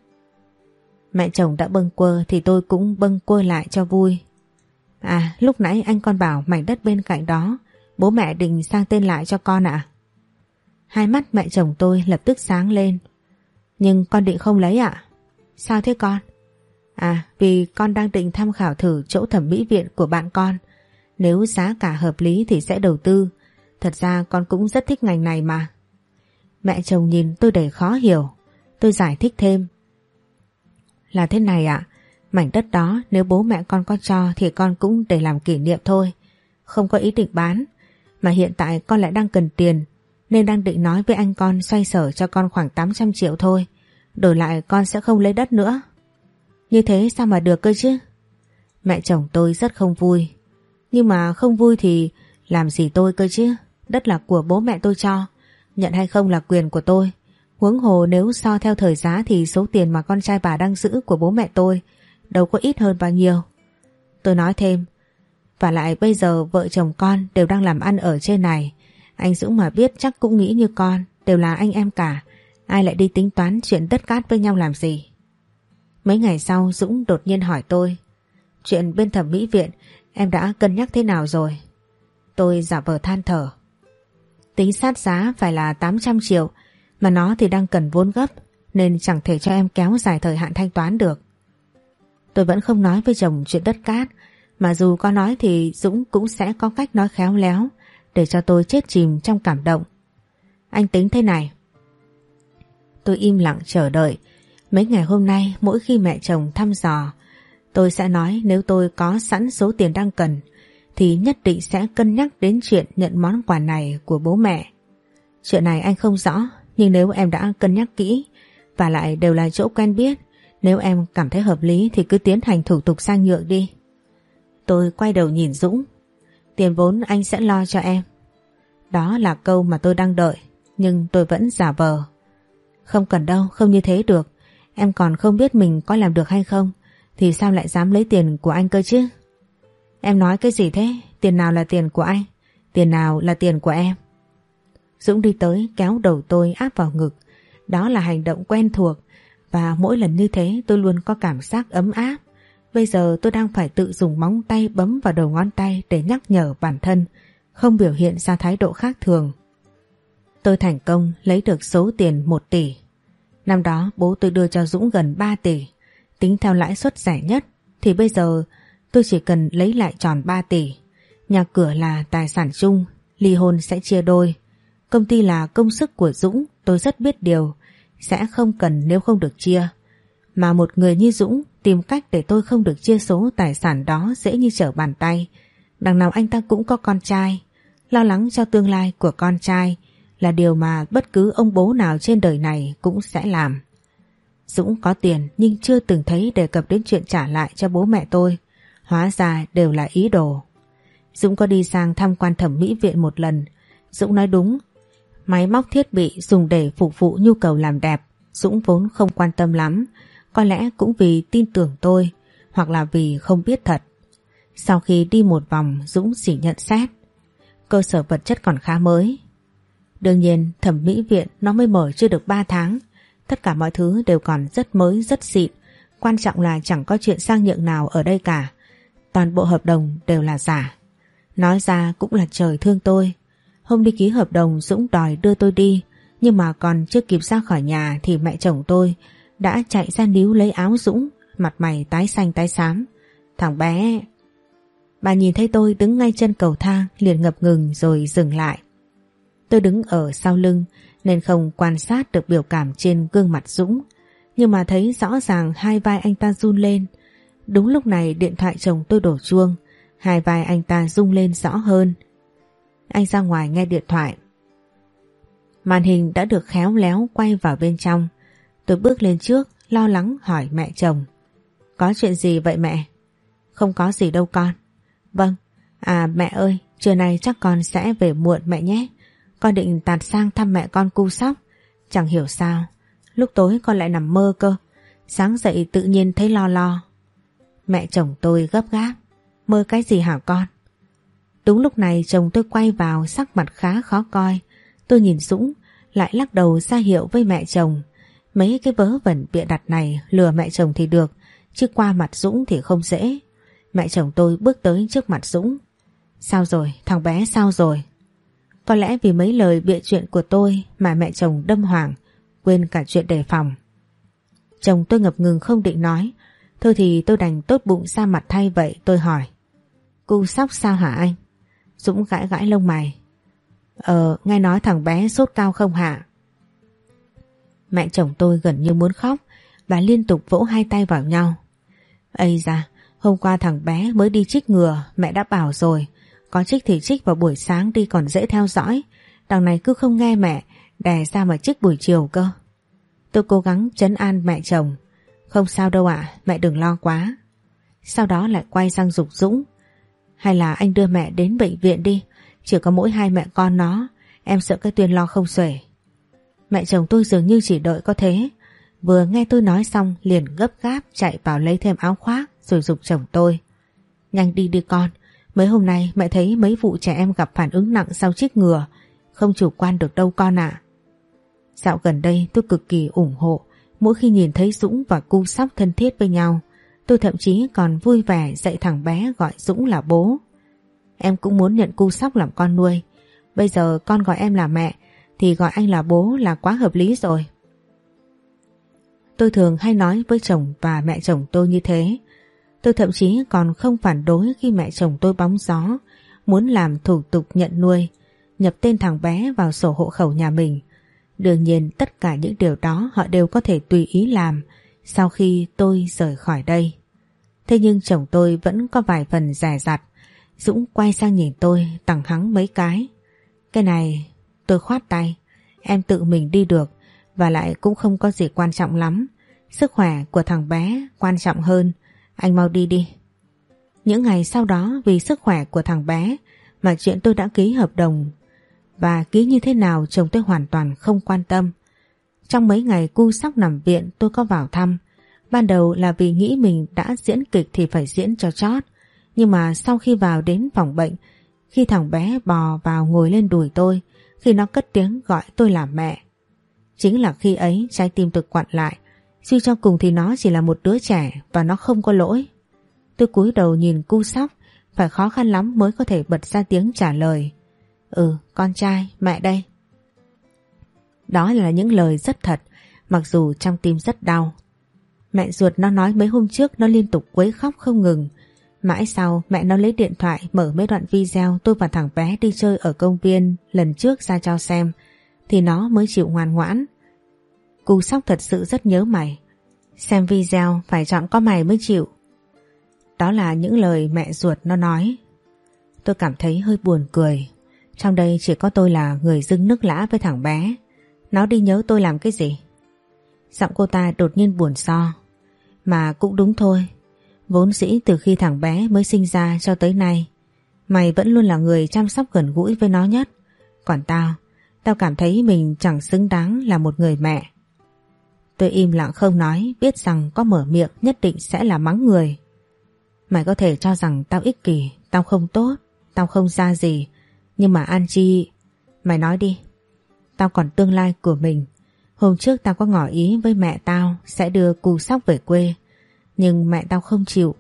Mẹ chồng đã bâng quơ thì tôi cũng bâng quơ lại cho vui. À lúc nãy anh con bảo mảnh đất bên cạnh đó bố mẹ định sang tên lại cho con ạ. Hai mắt mẹ chồng tôi lập tức sáng lên. Nhưng con định không lấy ạ. Sao thế con? À vì con đang định tham khảo thử chỗ thẩm mỹ viện của bạn con. Nếu giá cả hợp lý thì sẽ đầu tư. Thật ra con cũng rất thích ngành này mà. Mẹ chồng nhìn tôi đầy khó hiểu. Tôi giải thích thêm. Là thế này ạ. Mảnh đất đó nếu bố mẹ con có cho thì con cũng để làm kỷ niệm thôi. Không có ý định bán. Mà hiện tại con lại đang cần tiền nên đang định nói với anh con xoay sở cho con khoảng 800 triệu thôi. Đổi lại con sẽ không lấy đất nữa. Như thế sao mà được cơ chứ? Mẹ chồng tôi rất không vui. Nhưng mà không vui thì làm gì tôi cơ chứ? Đất là của bố mẹ tôi cho. Nhận hay không là quyền của tôi. Huống hồ nếu so theo thời giá thì số tiền mà con trai bà đang giữ của bố mẹ tôi đâu có ít hơn bao nhiêu. Tôi nói thêm, và lại bây giờ vợ chồng con đều đang làm ăn ở trên này. Anh Dũng mà biết chắc cũng nghĩ như con, đều là anh em cả. Ai lại đi tính toán chuyện đất cát với nhau làm gì? Mấy ngày sau Dũng đột nhiên hỏi tôi. Chuyện bên thẩm mỹ viện em đã cân nhắc thế nào rồi? Tôi giả vờ than thở. Tính sát giá phải là 800 triệu mà nó thì đang cần vốn gấp nên chẳng thể cho em kéo dài thời hạn thanh toán được. Tôi vẫn không nói với chồng chuyện đất cát mà dù có nói thì Dũng cũng sẽ có cách nói khéo léo để cho tôi chết chìm trong cảm động. Anh tính thế này. Tôi im lặng chờ đợi. Mấy ngày hôm nay, mỗi khi mẹ chồng thăm dò, tôi sẽ nói nếu tôi có sẵn số tiền đang cần, thì nhất định sẽ cân nhắc đến chuyện nhận món quà này của bố mẹ. Chuyện này anh không rõ, nhưng nếu em đã cân nhắc kỹ và lại đều là chỗ quen biết, nếu em cảm thấy hợp lý thì cứ tiến hành thủ tục sang nhượng đi. Tôi quay đầu nhìn Dũng. Tiền vốn anh sẽ lo cho em. Đó là câu mà tôi đang đợi, nhưng tôi vẫn giả vờ. Không cần đâu, không như thế được. Em còn không biết mình có làm được hay không, thì sao lại dám lấy tiền của anh cơ chứ? Em nói cái gì thế? Tiền nào là tiền của anh? Tiền nào là tiền của em? Dũng đi tới kéo đầu tôi áp vào ngực. Đó là hành động quen thuộc và mỗi lần như thế tôi luôn có cảm giác ấm áp. Bây giờ tôi đang phải tự dùng móng tay bấm vào đầu ngón tay để nhắc nhở bản thân, không biểu hiện ra thái độ khác thường. Tôi thành công lấy được số tiền 1 tỷ. Năm đó bố tôi đưa cho Dũng gần 3 tỷ, tính theo lãi suất rẻ nhất thì bây giờ tôi chỉ cần lấy lại tròn 3 tỷ. Nhà cửa là tài sản chung, ly hôn sẽ chia đôi. Công ty là công sức của Dũng, tôi rất biết điều. sẽ không cần nếu không được chia. Mà một người như Dũng tìm cách để tôi không được chia số tài sản đó dễ như trở bàn tay. Đằng nào anh ta cũng có con trai. Lo lắng cho tương lai của con trai là điều mà bất cứ ông bố nào trên đời này cũng sẽ làm. Dũng có tiền nhưng chưa từng thấy đề cập đến chuyện trả lại cho bố mẹ tôi. Hóa ra đều là ý đồ. Dũng có đi sang thăm quan thẩm mỹ viện một lần. Dũng nói đúng. Máy móc thiết bị dùng để phục vụ nhu cầu làm đẹp. Dũng vốn không quan tâm lắm. Có lẽ cũng vì tin tưởng tôi, hoặc là vì không biết thật. Sau khi đi một vòng, Dũng chỉ nhận xét. Cơ sở vật chất còn khá mới. Đương nhiên, thẩm mỹ viện nó mới mở chưa được 3 tháng. Tất cả mọi thứ đều còn rất mới, rất xịn. Quan trọng là chẳng có chuyện sang nhượng nào ở đây cả. Toàn bộ hợp đồng đều là giả. Nói ra cũng là trời thương tôi. Hôm đi ký hợp đồng, Dũng đòi đưa tôi đi. Nhưng mà còn chưa kịp ra khỏi nhà thì mẹ chồng tôi đã chạy ra níu lấy áo Dũng, mặt mày tái xanh tái xám. Thằng bé... Bà nhìn thấy tôi đứng ngay chân cầu thang liền ngập ngừng rồi dừng lại. Tôi đứng ở sau lưng nên không quan sát được biểu cảm trên gương mặt Dũng. Nhưng mà thấy rõ ràng hai vai anh ta run lên. Đúng lúc này điện thoại chồng tôi đổ chuông. Hai vai anh ta rung lên rõ hơn. Anh ra ngoài nghe điện thoại. Màn hình đã được khéo léo quay vào bên trong. Tôi bước lên trước lo lắng hỏi mẹ chồng. Có chuyện gì vậy mẹ? Không có gì đâu con. Vâng, à mẹ ơi, trưa nay chắc con sẽ về muộn mẹ nhé. Con định tạt sang thăm mẹ con cu sóc. Chẳng hiểu sao, lúc tối con lại nằm mơ cơ. Sáng dậy tự nhiên thấy lo lo. Mẹ chồng tôi gấp gáp. Mơ cái gì hả con? Đúng lúc này chồng tôi quay vào sắc mặt khá khó coi. Tôi nhìn Dũng, lại lắc đầu ra hiệu với mẹ chồng. Mấy cái vớ vẩn bịa đặt này lừa mẹ chồng thì được, chứ qua mặt Dũng thì không dễ. Mẹ chồng tôi bước tới trước mặt Dũng. Sao rồi, thằng bé sao rồi? Có lẽ vì mấy lời bịa chuyện của tôi mà mẹ chồng đâm hoàng, quên cả chuyện đề phòng. Chồng tôi ngập ngừng không định nói, thôi thì tôi đành tốt bụng ra mặt thay vậy tôi hỏi. cô sóc sao hả anh? Dũng gãi gãi lông mày. Ờ, nghe nói thằng bé sốt cao không hả? Mẹ chồng tôi gần như muốn khóc và liên tục vỗ hai tay vào nhau. Ây da, hôm qua thằng bé mới đi trích ngừa, mẹ đã bảo rồi. Có trích thì trích vào buổi sáng đi còn dễ theo dõi. Đằng này cứ không nghe mẹ, đè ra mà trích buổi chiều cơ. Tôi cố gắng chấn an mẹ chồng. Không sao đâu ạ, mẹ đừng lo quá. Sau đó lại quay sang dục Dũng. Hay là anh đưa mẹ đến bệnh viện đi, chỉ có mỗi hai mẹ con nó, em sợ cái tuyên lo không xuể. Mẹ chồng tôi dường như chỉ đợi có thế. Vừa nghe tôi nói xong liền gấp gáp chạy vào lấy thêm áo khoác rồi dục chồng tôi. Nhanh đi đi con, mấy hôm nay mẹ thấy mấy vụ trẻ em gặp phản ứng nặng sau chích ngừa, không chủ quan được đâu con ạ. Dạo gần đây tôi cực kỳ ủng hộ, mỗi khi nhìn thấy Dũng và cu sóc thân thiết với nhau, tôi thậm chí còn vui vẻ dạy thằng bé gọi Dũng là bố. Em cũng muốn nhận cu sóc làm con nuôi, bây giờ con gọi em là mẹ, thì gọi anh là bố là quá hợp lý rồi. Tôi thường hay nói với chồng và mẹ chồng tôi như thế. Tôi thậm chí còn không phản đối khi mẹ chồng tôi bóng gió, muốn làm thủ tục nhận nuôi, nhập tên thằng bé vào sổ hộ khẩu nhà mình. Đương nhiên tất cả những điều đó họ đều có thể tùy ý làm sau khi tôi rời khỏi đây. Thế nhưng chồng tôi vẫn có vài phần rẻ rặt. Dũng quay sang nhìn tôi tặng hắn mấy cái. Cái này Tôi khoát tay, em tự mình đi được và lại cũng không có gì quan trọng lắm. Sức khỏe của thằng bé quan trọng hơn, anh mau đi đi. Những ngày sau đó vì sức khỏe của thằng bé mà chuyện tôi đã ký hợp đồng và ký như thế nào chồng tôi hoàn toàn không quan tâm. Trong mấy ngày cu sóc nằm viện tôi có vào thăm. Ban đầu là vì nghĩ mình đã diễn kịch thì phải diễn cho chót. Nhưng mà sau khi vào đến phòng bệnh, khi thằng bé bò vào ngồi lên đùi tôi, khi nó cất tiếng gọi tôi là mẹ. Chính là khi ấy trái tim tôi quặn lại, suy cho cùng thì nó chỉ là một đứa trẻ và nó không có lỗi. Tôi cúi đầu nhìn cu sóc, phải khó khăn lắm mới có thể bật ra tiếng trả lời. Ừ, con trai, mẹ đây. Đó là những lời rất thật, mặc dù trong tim rất đau. Mẹ ruột nó nói mấy hôm trước nó liên tục quấy khóc không ngừng, Mãi sau, mẹ nó lấy điện thoại, mở mấy đoạn video, tôi và thằng bé đi chơi ở công viên, lần trước ra cho xem, thì nó mới chịu ngoan ngoãn. Cú sóc thật sự rất nhớ mày. Xem video, phải chọn có mày mới chịu. Đó là những lời mẹ ruột nó nói. Tôi cảm thấy hơi buồn cười. Trong đây chỉ có tôi là người dưng nước lã với thằng bé. Nó đi nhớ tôi làm cái gì? Giọng cô ta đột nhiên buồn so. Mà cũng đúng thôi. Vốn dĩ từ khi thằng bé mới sinh ra cho tới nay, mày vẫn luôn là người chăm sóc gần gũi với nó nhất. Còn tao, tao cảm thấy mình chẳng xứng đáng là một người mẹ. Tôi im lặng không nói, biết rằng có mở miệng nhất định sẽ là mắng người. Mày có thể cho rằng tao ích kỷ, tao không tốt, tao không ra gì. Nhưng mà An Chi, mày nói đi. Tao còn tương lai của mình. Hôm trước tao có ngỏ ý với mẹ tao sẽ đưa cù sóc về quê. Nhưng mẹ tao không chịu.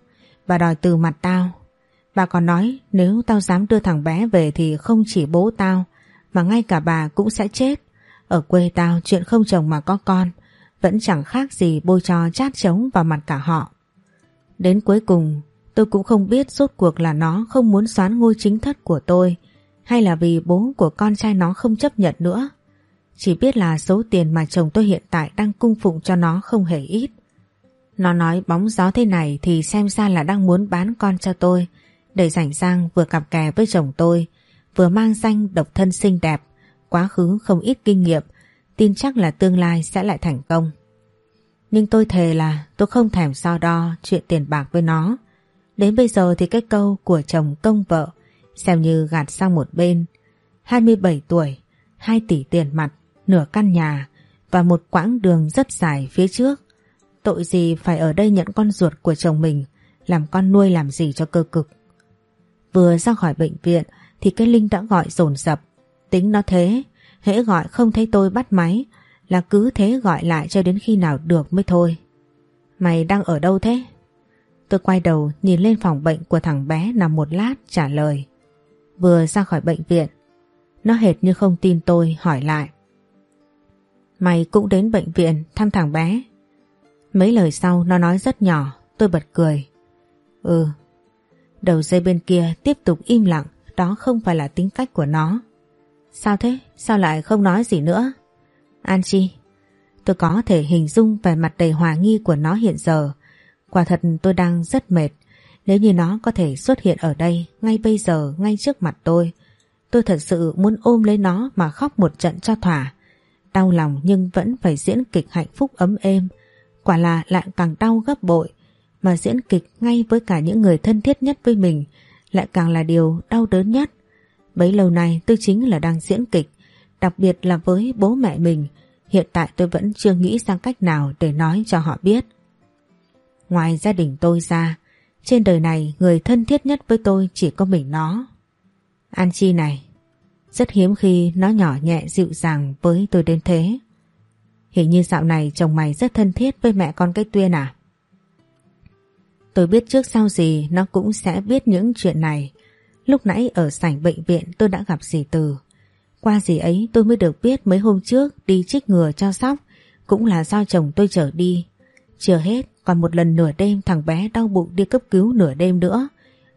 Bà đòi từ mặt tao. Bà còn nói nếu tao dám đưa thằng bé về thì không chỉ bố tao, mà ngay cả bà cũng sẽ chết. Ở quê tao chuyện không chồng mà có con, vẫn chẳng khác gì bôi cho chát trống vào mặt cả họ. Đến cuối cùng, tôi cũng không biết rốt cuộc là nó không muốn xoán ngôi chính thất của tôi, hay là vì bố của con trai nó không chấp nhận nữa. Chỉ biết là số tiền mà chồng tôi hiện tại đang cung phụng cho nó không hề ít. Nó nói bóng gió thế này thì xem ra là đang muốn bán con cho tôi để rảnh rang vừa cặp kè với chồng tôi vừa mang danh độc thân xinh đẹp quá khứ không ít kinh nghiệm tin chắc là tương lai sẽ lại thành công. Nhưng tôi thề là tôi không thèm so đo chuyện tiền bạc với nó. Đến bây giờ thì cái câu của chồng công vợ xem như gạt sang một bên. 27 tuổi, 2 tỷ tiền mặt, nửa căn nhà và một quãng đường rất dài phía trước. Tội gì phải ở đây nhận con ruột của chồng mình, làm con nuôi làm gì cho cơ cực. Vừa ra khỏi bệnh viện thì cái Linh đã gọi dồn dập Tính nó thế, hễ gọi không thấy tôi bắt máy là cứ thế gọi lại cho đến khi nào được mới thôi. Mày đang ở đâu thế? Tôi quay đầu nhìn lên phòng bệnh của thằng bé nằm một lát trả lời. Vừa ra khỏi bệnh viện, nó hệt như không tin tôi hỏi lại. Mày cũng đến bệnh viện thăm thằng bé. Mấy lời sau nó nói rất nhỏ, tôi bật cười. Ừ. Đầu dây bên kia tiếp tục im lặng, đó không phải là tính cách của nó. Sao thế? Sao lại không nói gì nữa? An Chi, tôi có thể hình dung về mặt đầy hòa nghi của nó hiện giờ. Quả thật tôi đang rất mệt. Nếu như nó có thể xuất hiện ở đây, ngay bây giờ, ngay trước mặt tôi, tôi thật sự muốn ôm lấy nó mà khóc một trận cho thỏa. Đau lòng nhưng vẫn phải diễn kịch hạnh phúc ấm êm. Quả là lại càng đau gấp bội. Mà diễn kịch ngay với cả những người thân thiết nhất với mình lại càng là điều đau đớn nhất. Bấy lâu nay tôi chính là đang diễn kịch, đặc biệt là với bố mẹ mình. Hiện tại tôi vẫn chưa nghĩ sang cách nào để nói cho họ biết. Ngoài gia đình tôi ra, trên đời này người thân thiết nhất với tôi chỉ có mình nó. An Chi này, rất hiếm khi nó nhỏ nhẹ dịu dàng với tôi đến thế. Hình như dạo này chồng mày rất thân thiết với mẹ con cái tuyên à? Tôi biết trước sau gì nó cũng sẽ biết những chuyện này. Lúc nãy ở sảnh bệnh viện tôi đã gặp dì Từ. Qua dì ấy tôi mới được biết mấy hôm trước đi trích ngừa cho sóc, cũng là do chồng tôi chở đi. Chưa hết, còn một lần nửa đêm thằng bé đau bụng đi cấp cứu nửa đêm nữa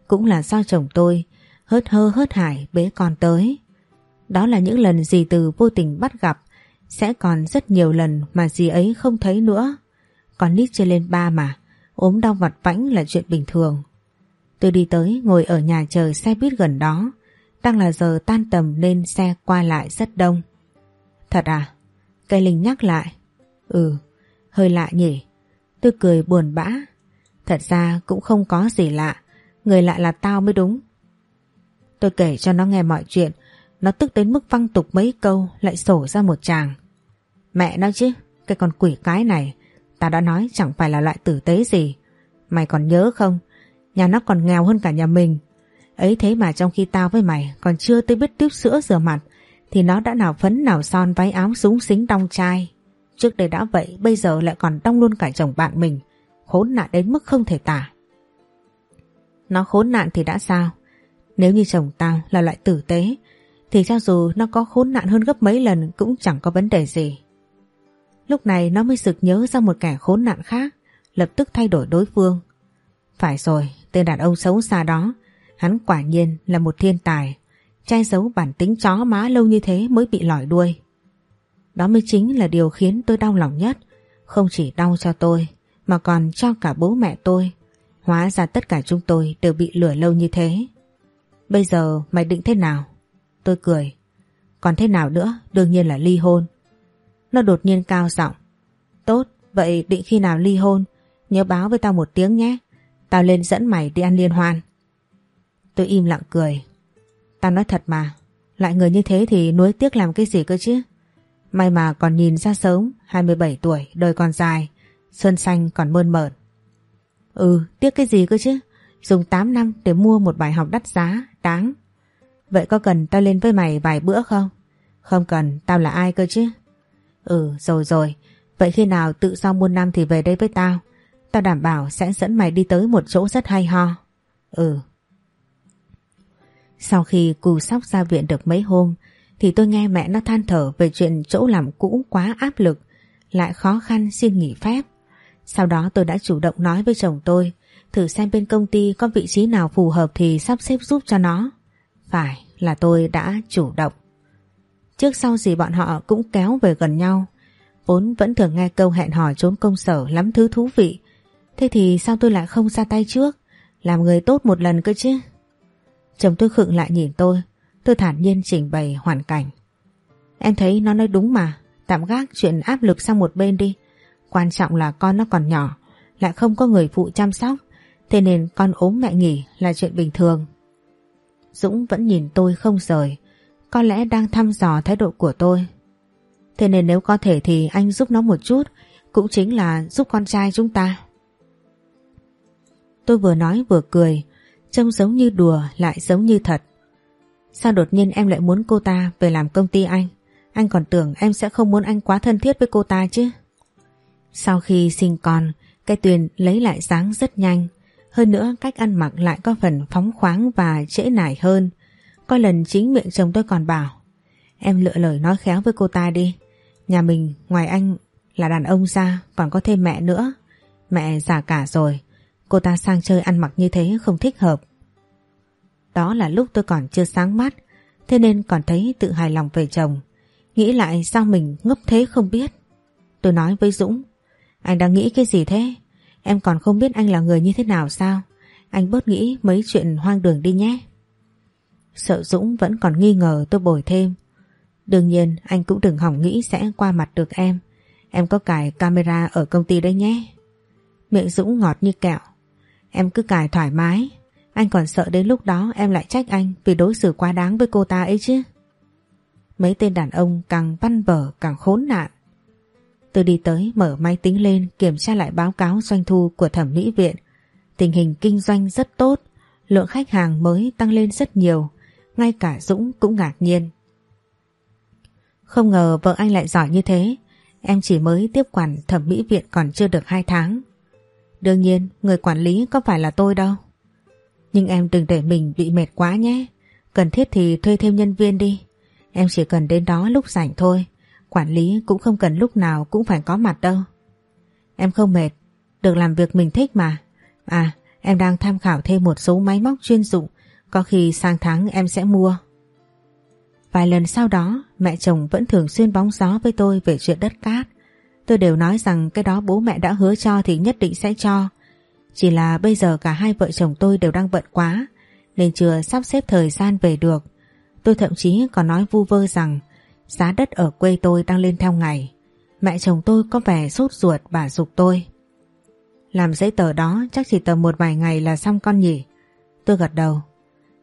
cũng là do chồng tôi, hớt hơ hớt hải bế con tới. Đó là những lần dì Từ vô tình bắt gặp sẽ còn rất nhiều lần mà gì ấy không thấy nữa. Còn nít chưa lên ba mà ốm đau vặt vãnh là chuyện bình thường. Tôi đi tới ngồi ở nhà chờ xe buýt gần đó. Đang là giờ tan tầm nên xe qua lại rất đông. Thật à? Cây Linh nhắc lại. Ừ, hơi lạ nhỉ. Tôi cười buồn bã. Thật ra cũng không có gì lạ. Người lạ là tao mới đúng. Tôi kể cho nó nghe mọi chuyện. Nó tức đến mức văng tục mấy câu lại sổ ra một chàng. Mẹ nói chứ, cái con quỷ cái này. ta đã nói chẳng phải là loại tử tế gì. Mày còn nhớ không? Nhà nó còn nghèo hơn cả nhà mình. Ấy thế mà trong khi tao với mày còn chưa tới biết tiếp sữa rửa mặt thì nó đã nào phấn nào son váy áo súng xính đong trai. Trước đây đã vậy bây giờ lại còn đong luôn cả chồng bạn mình. Khốn nạn đến mức không thể tả. Nó khốn nạn thì đã sao? Nếu như chồng tao là loại tử tế thì cho dù nó có khốn nạn hơn gấp mấy lần cũng chẳng có vấn đề gì. Lúc này nó mới sực nhớ ra một kẻ khốn nạn khác, lập tức thay đổi đối phương. Phải rồi, tên đàn ông xấu xa đó, hắn quả nhiên là một thiên tài, che giấu bản tính chó má lâu như thế mới bị lòi đuôi. Đó mới chính là điều khiến tôi đau lòng nhất. Không chỉ đau cho tôi, mà còn cho cả bố mẹ tôi. Hóa ra tất cả chúng tôi đều bị lừa lâu như thế. Bây giờ mày định thế nào? Tôi cười. Còn thế nào nữa? Đương nhiên là ly hôn. Nó đột nhiên cao giọng. Tốt, vậy định khi nào ly hôn? Nhớ báo với tao một tiếng nhé. Tao lên dẫn mày đi ăn liên hoan. Tôi im lặng cười. Tao nói thật mà. Lại người như thế thì nuối tiếc làm cái gì cơ chứ? May mà còn nhìn ra sớm, 27 tuổi, đời còn dài, xuân xanh còn mơn mởn. Ừ, tiếc cái gì cơ chứ? Dùng 8 năm để mua một bài học đắt giá, đáng. Vậy có cần tao lên với mày vài bữa không? Không cần, tao là ai cơ chứ? Ừ, rồi rồi. Vậy khi nào tự do muôn năm thì về đây với tao. Tao đảm bảo sẽ dẫn mày đi tới một chỗ rất hay ho. Ừ. Sau khi cù sóc ra viện được mấy hôm thì tôi nghe mẹ nó than thở về chuyện chỗ làm cũ quá áp lực lại khó khăn xin nghỉ phép. Sau đó tôi đã chủ động nói với chồng tôi thử xem bên công ty có vị trí nào phù hợp thì sắp xếp giúp cho nó. Phải, là tôi đã chủ động. Trước sau gì bọn họ cũng kéo về gần nhau. Vốn vẫn thường nghe câu hẹn hò trốn công sở lắm thứ thú vị. Thế thì sao tôi lại không ra tay trước? Làm người tốt một lần cơ chứ? Chồng tôi khựng lại nhìn tôi. Tôi thản nhiên trình bày hoàn cảnh. Em thấy nó nói đúng mà. Tạm gác chuyện áp lực sang một bên đi. Quan trọng là con nó còn nhỏ. Lại không có người phụ chăm sóc. Thế nên con ốm mẹ nghỉ là chuyện bình thường. Dũng vẫn nhìn tôi không rời. Có lẽ đang thăm dò thái độ của tôi. Thế nên nếu có thể thì anh giúp nó một chút. Cũng chính là giúp con trai chúng ta. Tôi vừa nói vừa cười. Trông giống như đùa lại giống như thật. Sao đột nhiên em lại muốn cô ta về làm công ty anh? Anh còn tưởng em sẽ không muốn anh quá thân thiết với cô ta chứ. Sau khi sinh con, cái Tuyền lấy lại dáng rất nhanh. Hơn nữa, cách ăn mặc lại có phần phóng khoáng và trễ nải hơn. Có lần chính miệng chồng tôi còn bảo, Em lựa lời nói khéo với cô ta đi. Nhà mình, ngoài anh là đàn ông ra, còn có thêm mẹ nữa. Mẹ già cả rồi. Cô ta sang chơi ăn mặc như thế không thích hợp. Đó là lúc tôi còn chưa sáng mắt. Thế nên còn thấy tự hài lòng về chồng. Nghĩ lại sao mình ngốc thế không biết. Tôi nói với Dũng, Anh đang nghĩ cái gì thế? Em còn không biết anh là người như thế nào sao? Anh bớt nghĩ mấy chuyện hoang đường đi nhé. Sợ Dũng vẫn còn nghi ngờ tôi bồi thêm. Đương nhiên, anh cũng đừng hỏng nghĩ sẽ qua mặt được em. Em có cài camera ở công ty đấy nhé. Miệng Dũng ngọt như kẹo. Em cứ cài thoải mái. Anh còn sợ đến lúc đó em lại trách anh vì đối xử quá đáng với cô ta ấy chứ. Mấy tên đàn ông càng văn vở càng khốn nạn. Tôi đi tới mở máy tính lên kiểm tra lại báo cáo doanh thu của thẩm mỹ viện. Tình hình kinh doanh rất tốt, lượng khách hàng mới tăng lên rất nhiều, ngay cả Dũng cũng ngạc nhiên. Không ngờ vợ anh lại giỏi như thế, em chỉ mới tiếp quản thẩm mỹ viện còn chưa được 2 tháng. Đương nhiên, người quản lý có phải là tôi đâu. Nhưng em đừng để mình bị mệt quá nhé, cần thiết thì thuê thêm nhân viên đi. Em chỉ cần đến đó lúc rảnh thôi, quản lý cũng không cần lúc nào cũng phải có mặt đâu. Em không mệt, được làm việc mình thích mà. À, em đang tham khảo thêm một số máy móc chuyên dụng, có khi sang tháng em sẽ mua. Vài lần sau đó, mẹ chồng vẫn thường xuyên bóng gió với tôi về chuyện đất cát. Tôi đều nói rằng cái đó bố mẹ đã hứa cho thì nhất định sẽ cho. Chỉ là bây giờ cả hai vợ chồng tôi đều đang bận quá, nên chưa sắp xếp thời gian về được. Tôi thậm chí còn nói vu vơ rằng giá đất ở quê tôi đang lên theo ngày. Mẹ chồng tôi có vẻ sốt ruột bà dục tôi. Làm giấy tờ đó chắc chỉ tầm một vài ngày là xong con nhỉ. Tôi gật đầu.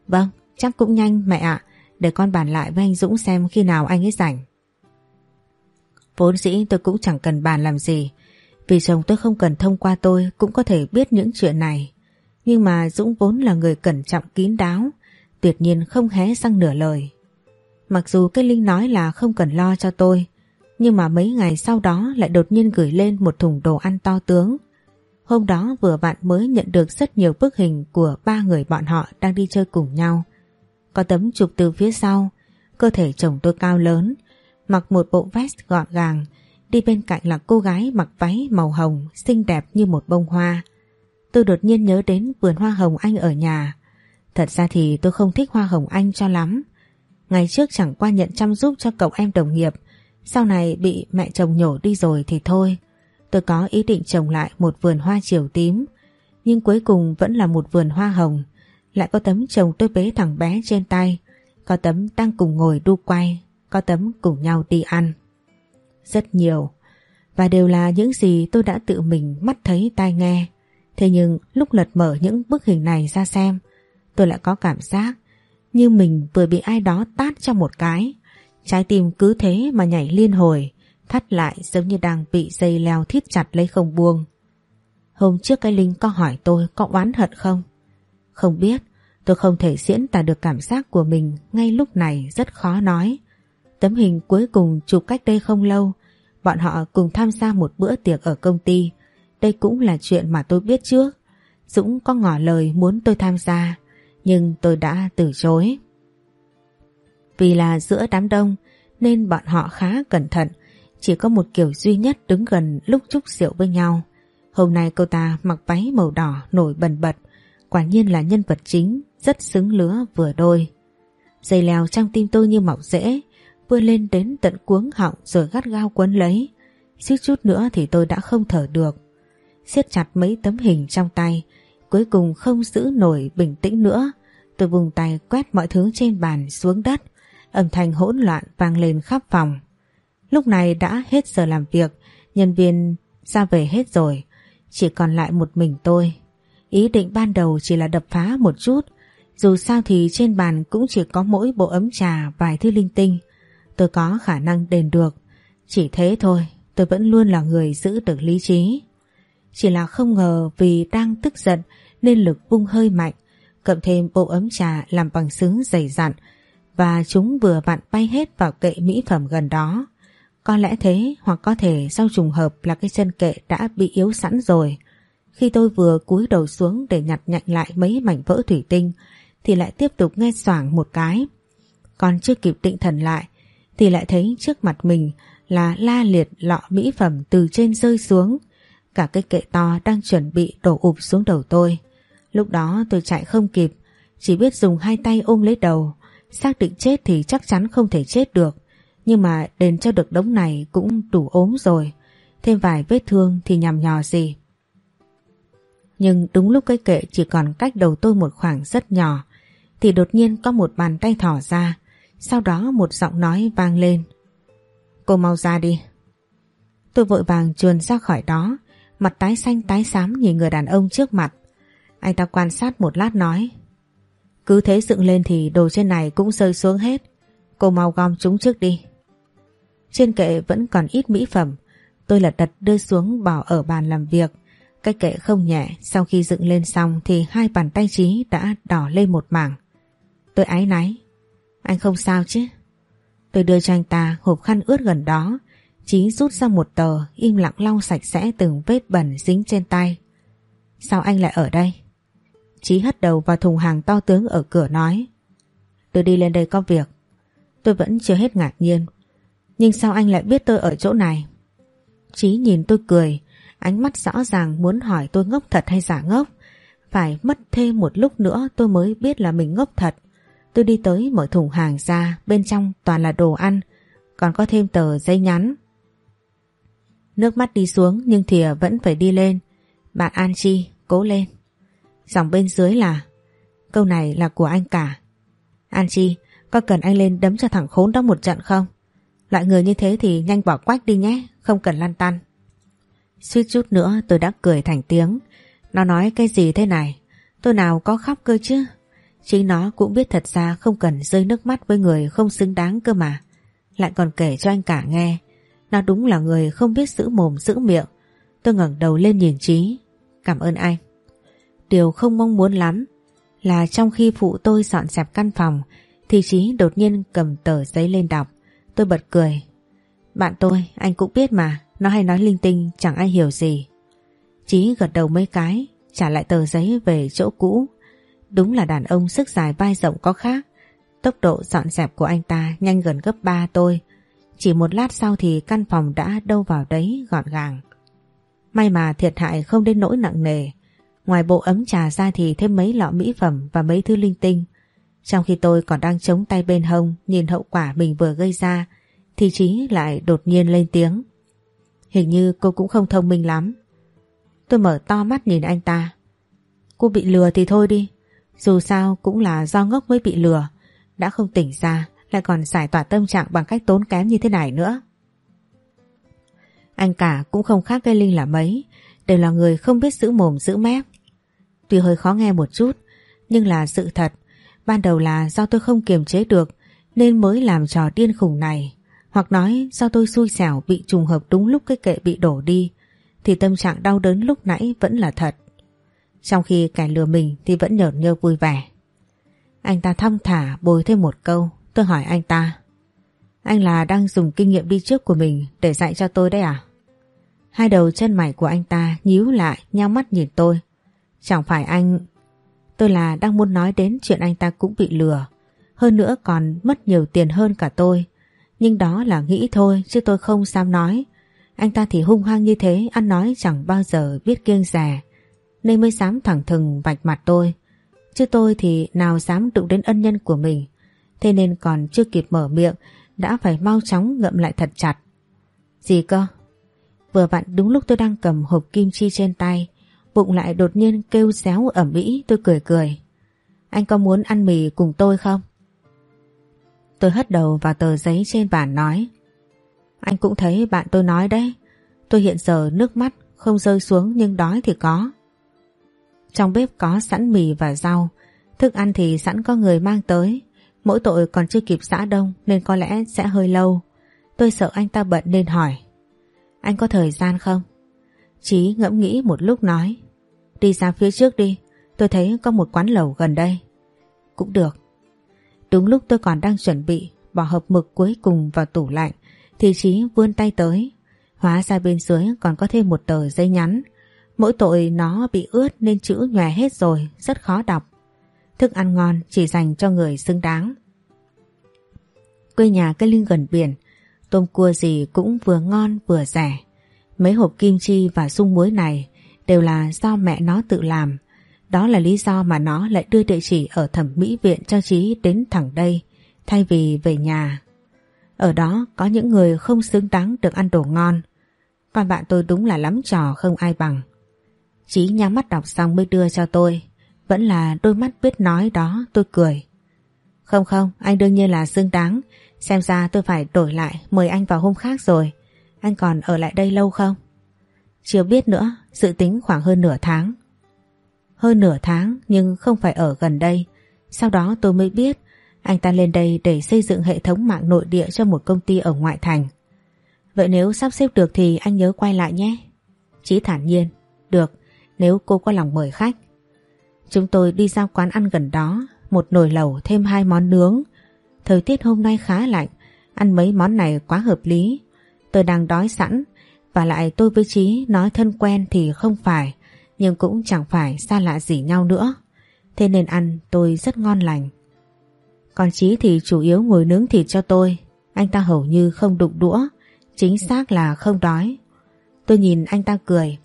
Vâng, chắc cũng nhanh mẹ ạ. để con bàn lại với anh Dũng xem khi nào anh ấy rảnh. Vốn dĩ tôi cũng chẳng cần bàn làm gì. Vì chồng tôi không cần thông qua tôi cũng có thể biết những chuyện này. Nhưng mà Dũng vốn là người cẩn trọng kín đáo tuyệt nhiên không hé sang nửa lời. Mặc dù cái Linh nói là không cần lo cho tôi, nhưng mà mấy ngày sau đó lại đột nhiên gửi lên một thùng đồ ăn to tướng. Hôm đó vừa bạn mới nhận được rất nhiều bức hình của ba người bọn họ đang đi chơi cùng nhau. Có tấm chụp từ phía sau, cơ thể chồng tôi cao lớn, mặc một bộ vest gọn gàng, đi bên cạnh là cô gái mặc váy màu hồng xinh đẹp như một bông hoa. Tôi đột nhiên nhớ đến vườn hoa hồng anh ở nhà, Thật ra thì tôi không thích Hoa Hồng Anh cho lắm. Ngày trước chẳng qua nhận chăm giúp cho cậu em đồng nghiệp Sau này bị mẹ chồng nhổ đi rồi thì thôi. Tôi có ý định trồng lại một vườn hoa chiều tím. Nhưng cuối cùng vẫn là một vườn hoa hồng. Lại có tấm chồng tôi bế thằng bé trên tay. Có tấm đang cùng ngồi đu quay. Có tấm cùng nhau đi ăn. Rất nhiều. Và đều là những gì tôi đã tự mình mắt thấy tai nghe. Thế nhưng lúc lật mở những bức hình này ra xem, tôi lại có cảm giác như mình vừa bị ai đó tát cho một cái. Trái tim cứ thế mà nhảy liên hồi, thắt lại giống như đang bị dây leo thít chặt lấy không buông. Hôm trước cái Linh có hỏi tôi có oán hận không? Không biết, tôi không thể diễn tả được cảm giác của mình ngay lúc này rất khó nói. Tấm hình cuối cùng chụp cách đây không lâu, bọn họ cùng tham gia một bữa tiệc ở công ty. Đây cũng là chuyện mà tôi biết trước. Dũng có ngỏ lời muốn tôi tham gia, nhưng tôi đã từ chối. Vì là giữa đám đông nên bọn họ khá cẩn thận, chỉ có một kiểu duy nhất đứng gần lúc chúc rượu với nhau. Hôm nay cô ta mặc váy màu đỏ nổi bần bật, quả nhiên là nhân vật chính, rất xứng lứa vừa đôi. Dây leo trong tim tôi như mọc rễ, vươn lên đến tận cuống họng rồi gắt gao quấn lấy. xíu chút nữa thì tôi đã không thở được. siết chặt mấy tấm hình trong tay, cuối cùng không giữ nổi bình tĩnh nữa. Tôi vùng tay quét mọi thứ trên bàn xuống đất, âm thanh hỗn loạn vang lên khắp phòng. Lúc này đã hết giờ làm việc, nhân viên ra về hết rồi, chỉ còn lại một mình tôi. Ý định ban đầu chỉ là đập phá một chút, dù sao thì trên bàn cũng chỉ có mỗi bộ ấm trà vài thứ linh tinh. Tôi có khả năng đền được, chỉ thế thôi, tôi vẫn luôn là người giữ được lý trí. Chỉ là không ngờ vì đang tức giận nên lực vung hơi mạnh, cộng thêm bộ ấm trà làm bằng sứ dày dặn và chúng vừa vặn bay hết vào kệ mỹ phẩm gần đó. Có lẽ thế hoặc có thể sau trùng hợp là cái chân kệ đã bị yếu sẵn rồi. Khi tôi vừa cúi đầu xuống để nhặt nhạnh lại mấy mảnh vỡ thủy tinh thì lại tiếp tục nghe xoảng một cái. Còn chưa kịp định thần lại thì lại thấy trước mặt mình là la liệt lọ mỹ phẩm từ trên rơi xuống. Cả cái kệ to đang chuẩn bị đổ ụp xuống đầu tôi. Lúc đó tôi chạy không kịp, chỉ biết dùng hai tay ôm lấy đầu. Xác định chết thì chắc chắn không thể chết được. Nhưng mà đền cho được đống này cũng đủ ốm rồi. Thêm vài vết thương thì nhằm nhò gì. Nhưng đúng lúc cái kệ chỉ còn cách đầu tôi một khoảng rất nhỏ thì đột nhiên có một bàn tay thỏ ra sau đó một giọng nói vang lên Cô mau ra đi Tôi vội vàng chuồn ra khỏi đó Mặt tái xanh tái xám nhìn người đàn ông trước mặt anh ta quan sát một lát nói, Cứ thế dựng lên thì đồ trên này cũng rơi xuống hết. Cô mau gom chúng trước đi. Trên kệ vẫn còn ít mỹ phẩm. Tôi lật đật đưa xuống bỏ ở bàn làm việc. Cái kệ không nhẹ, Sau khi dựng lên xong Thì hai bàn tay trí đã đỏ lên một mảng. Tôi ái náy, Anh không sao chứ? Tôi đưa cho anh ta hộp khăn ướt gần đó. Chí rút ra một tờ Im lặng lau sạch sẽ từng vết bẩn dính trên tay. Sao anh lại ở đây? Chí hất đầu vào thùng hàng to tướng ở cửa nói. Tôi đi lên đây có việc. Tôi vẫn chưa hết ngạc nhiên. Nhưng sao anh lại biết tôi ở chỗ này? Chí nhìn tôi cười. Ánh mắt rõ ràng muốn hỏi tôi ngốc thật hay giả ngốc. Phải mất thêm một lúc nữa tôi mới biết là mình ngốc thật. Tôi đi tới mở thùng hàng ra, Bên trong toàn là đồ ăn. Còn có thêm tờ giấy nhắn. Nước mắt đi xuống Nhưng thìa vẫn phải đi lên. Bạn An Chi, cố lên. Dòng bên dưới là, Câu này là của anh cả An Chi, có cần anh lên đấm cho thằng khốn đó một trận không Loại người như thế thì nhanh bỏ quách đi nhé, Không cần lăn tăn Suýt chút nữa tôi đã cười thành tiếng Nó nói cái gì thế này Tôi nào có khóc cơ chứ Chính nó cũng biết thật ra không cần rơi nước mắt với người không xứng đáng cơ mà. Lại còn kể cho anh cả nghe. Nó đúng là người không biết giữ mồm, giữ miệng. Tôi ngẩng đầu lên nhìn Trí. Cảm ơn anh. Điều không mong muốn lắm là trong khi phụ tôi dọn dẹp căn phòng thì Trí đột nhiên cầm tờ giấy lên đọc. Tôi bật cười. Bạn tôi, anh cũng biết mà, nó hay nói linh tinh chẳng ai hiểu gì. Chí gật đầu mấy cái, trả lại tờ giấy về chỗ cũ Đúng là đàn ông sức dài vai rộng có khác. Tốc độ dọn dẹp của anh ta nhanh gần gấp 3 tôi. Chỉ một lát sau thì căn phòng đã đâu vào đấy gọn gàng. May mà thiệt hại không đến nỗi nặng nề. Ngoài bộ ấm trà ra thì thêm mấy lọ mỹ phẩm và mấy thứ linh tinh. Trong khi tôi còn đang chống tay bên hông, nhìn hậu quả mình vừa gây ra, thì trí lại đột nhiên lên tiếng. Hình như cô cũng không thông minh lắm. Tôi mở to mắt nhìn anh ta. Cô bị lừa thì thôi đi. Dù sao cũng là do ngốc mới bị lừa. Đã không tỉnh ra, lại còn giải tỏa tâm trạng bằng cách tốn kém như thế này nữa. Anh cả cũng không khác cái Linh là mấy. Đều là người không biết giữ mồm, giữ mép. Tuy hơi khó nghe một chút nhưng là sự thật. Ban đầu là do tôi không kiềm chế được nên mới làm trò điên khủng này. Hoặc nói do tôi xui xẻo bị trùng hợp đúng lúc cái kệ bị đổ đi thì tâm trạng đau đớn lúc nãy vẫn là thật. Trong khi kẻ lừa mình thì vẫn nhợt nhơ vui vẻ. Anh ta thong thả bồi thêm một câu, tôi hỏi anh ta. Anh là đang dùng kinh nghiệm đi trước của mình để dạy cho tôi đấy à? Hai đầu chân mày của anh ta nhíu lại, nhau mắt nhìn tôi. Chẳng phải anh... Tôi là đang muốn nói đến chuyện anh ta cũng bị lừa. Hơn nữa còn mất nhiều tiền hơn cả tôi. Nhưng đó là nghĩ thôi chứ tôi không dám nói. Anh ta thì hung hăng như thế, ăn nói chẳng bao giờ biết kiêng rẻ. Nên mới dám thẳng thừng vạch mặt tôi. Chứ tôi thì nào dám đụng đến ân nhân của mình. Thế nên còn chưa kịp mở miệng, đã phải mau chóng ngậm lại thật chặt. Gì cơ? Vừa vặn đúng lúc tôi đang cầm hộp kim chi trên tay, bụng lại đột nhiên kêu xéo ẩm mỹ, tôi cười cười. Anh có muốn ăn mì cùng tôi không? Tôi hất đầu vào tờ giấy trên bàn nói. Anh cũng thấy bạn tôi nói đấy. Tôi hiện giờ nước mắt không rơi xuống nhưng đói thì có. Trong bếp có sẵn mì và rau, thức ăn thì sẵn có người mang tới. Mỗi tội còn chưa kịp xã đông nên có lẽ sẽ hơi lâu. Tôi sợ anh ta bận nên hỏi. Anh có thời gian không? Chí ngẫm nghĩ một lúc nói. Đi ra phía trước đi, tôi thấy có một quán lẩu gần đây. Cũng được. Đúng lúc tôi còn đang chuẩn bị bỏ hộp mực cuối cùng vào tủ lạnh thì Chí vươn tay tới. Hóa ra bên dưới còn có thêm một tờ giấy nhắn. Mỗi tội nó bị ướt nên chữ nhòe hết rồi, rất khó đọc. Thức ăn ngon chỉ dành cho người xứng đáng. Quê nhà cây linh gần biển, tôm cua gì cũng vừa ngon vừa rẻ. Mấy hộp kim chi và sung muối này đều là do mẹ nó tự làm. Đó là lý do mà nó lại đưa địa chỉ ở thẩm mỹ viện cho Trí đến thẳng đây, thay vì về nhà. Ở đó có những người không xứng đáng được ăn đồ ngon. còn bạn tôi đúng là lắm trò không ai bằng. Chí nhắm mắt đọc xong mới đưa cho tôi. Vẫn là đôi mắt biết nói đó tôi cười. Không không, anh đương nhiên là xứng đáng. Xem ra tôi phải đổi lại mời anh vào hôm khác rồi. Anh còn ở lại đây lâu không? Chưa biết nữa, dự tính khoảng hơn nửa tháng. Hơn nửa tháng nhưng không phải ở gần đây. Sau đó tôi mới biết anh ta lên đây để xây dựng hệ thống mạng nội địa cho một công ty ở ngoại thành. Vậy nếu sắp xếp được thì anh nhớ quay lại nhé. Chí thản nhiên, được, nếu cô có lòng mời khách. Chúng tôi đi ra quán ăn gần đó, một nồi lẩu thêm hai món nướng. Thời tiết hôm nay khá lạnh, ăn mấy món này quá hợp lý. Tôi đang đói sẵn, và lại tôi với Chí nói thân quen thì không phải, nhưng cũng chẳng phải xa lạ gì nhau nữa. Thế nên ăn tôi rất ngon lành. Còn Chí thì chủ yếu ngồi nướng thịt cho tôi, anh ta hầu như không đụng đũa, chính xác là không đói. Tôi nhìn anh ta cười.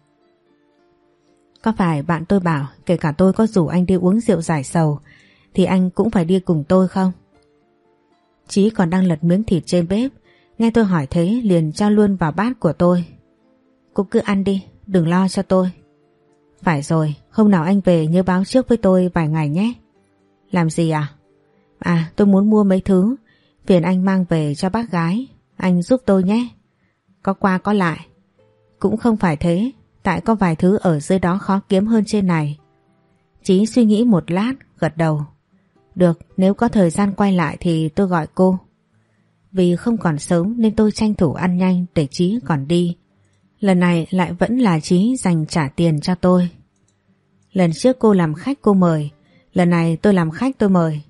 Có phải bạn tôi bảo kể cả tôi có rủ anh đi uống rượu giải sầu thì anh cũng phải đi cùng tôi không? Chí còn đang lật miếng thịt trên bếp Nghe tôi hỏi thế liền cho luôn vào bát của tôi Cô cứ ăn đi, Đừng lo cho tôi. Phải rồi, Hôm nào anh về nhớ báo trước với tôi vài ngày nhé. Làm gì à? À tôi muốn mua mấy thứ. Phiền anh mang về cho bác gái. Anh giúp tôi nhé. Có qua có lại. Cũng không phải thế. Tại có vài thứ ở dưới đó khó kiếm hơn trên này. Chí suy nghĩ một lát, Gật đầu. Được, nếu có thời gian quay lại thì tôi gọi cô. Vì không còn sớm nên tôi tranh thủ ăn nhanh để Chí còn đi. Lần này lại vẫn là trí dành trả tiền cho tôi. Lần trước cô làm khách cô mời, Lần này tôi làm khách tôi mời.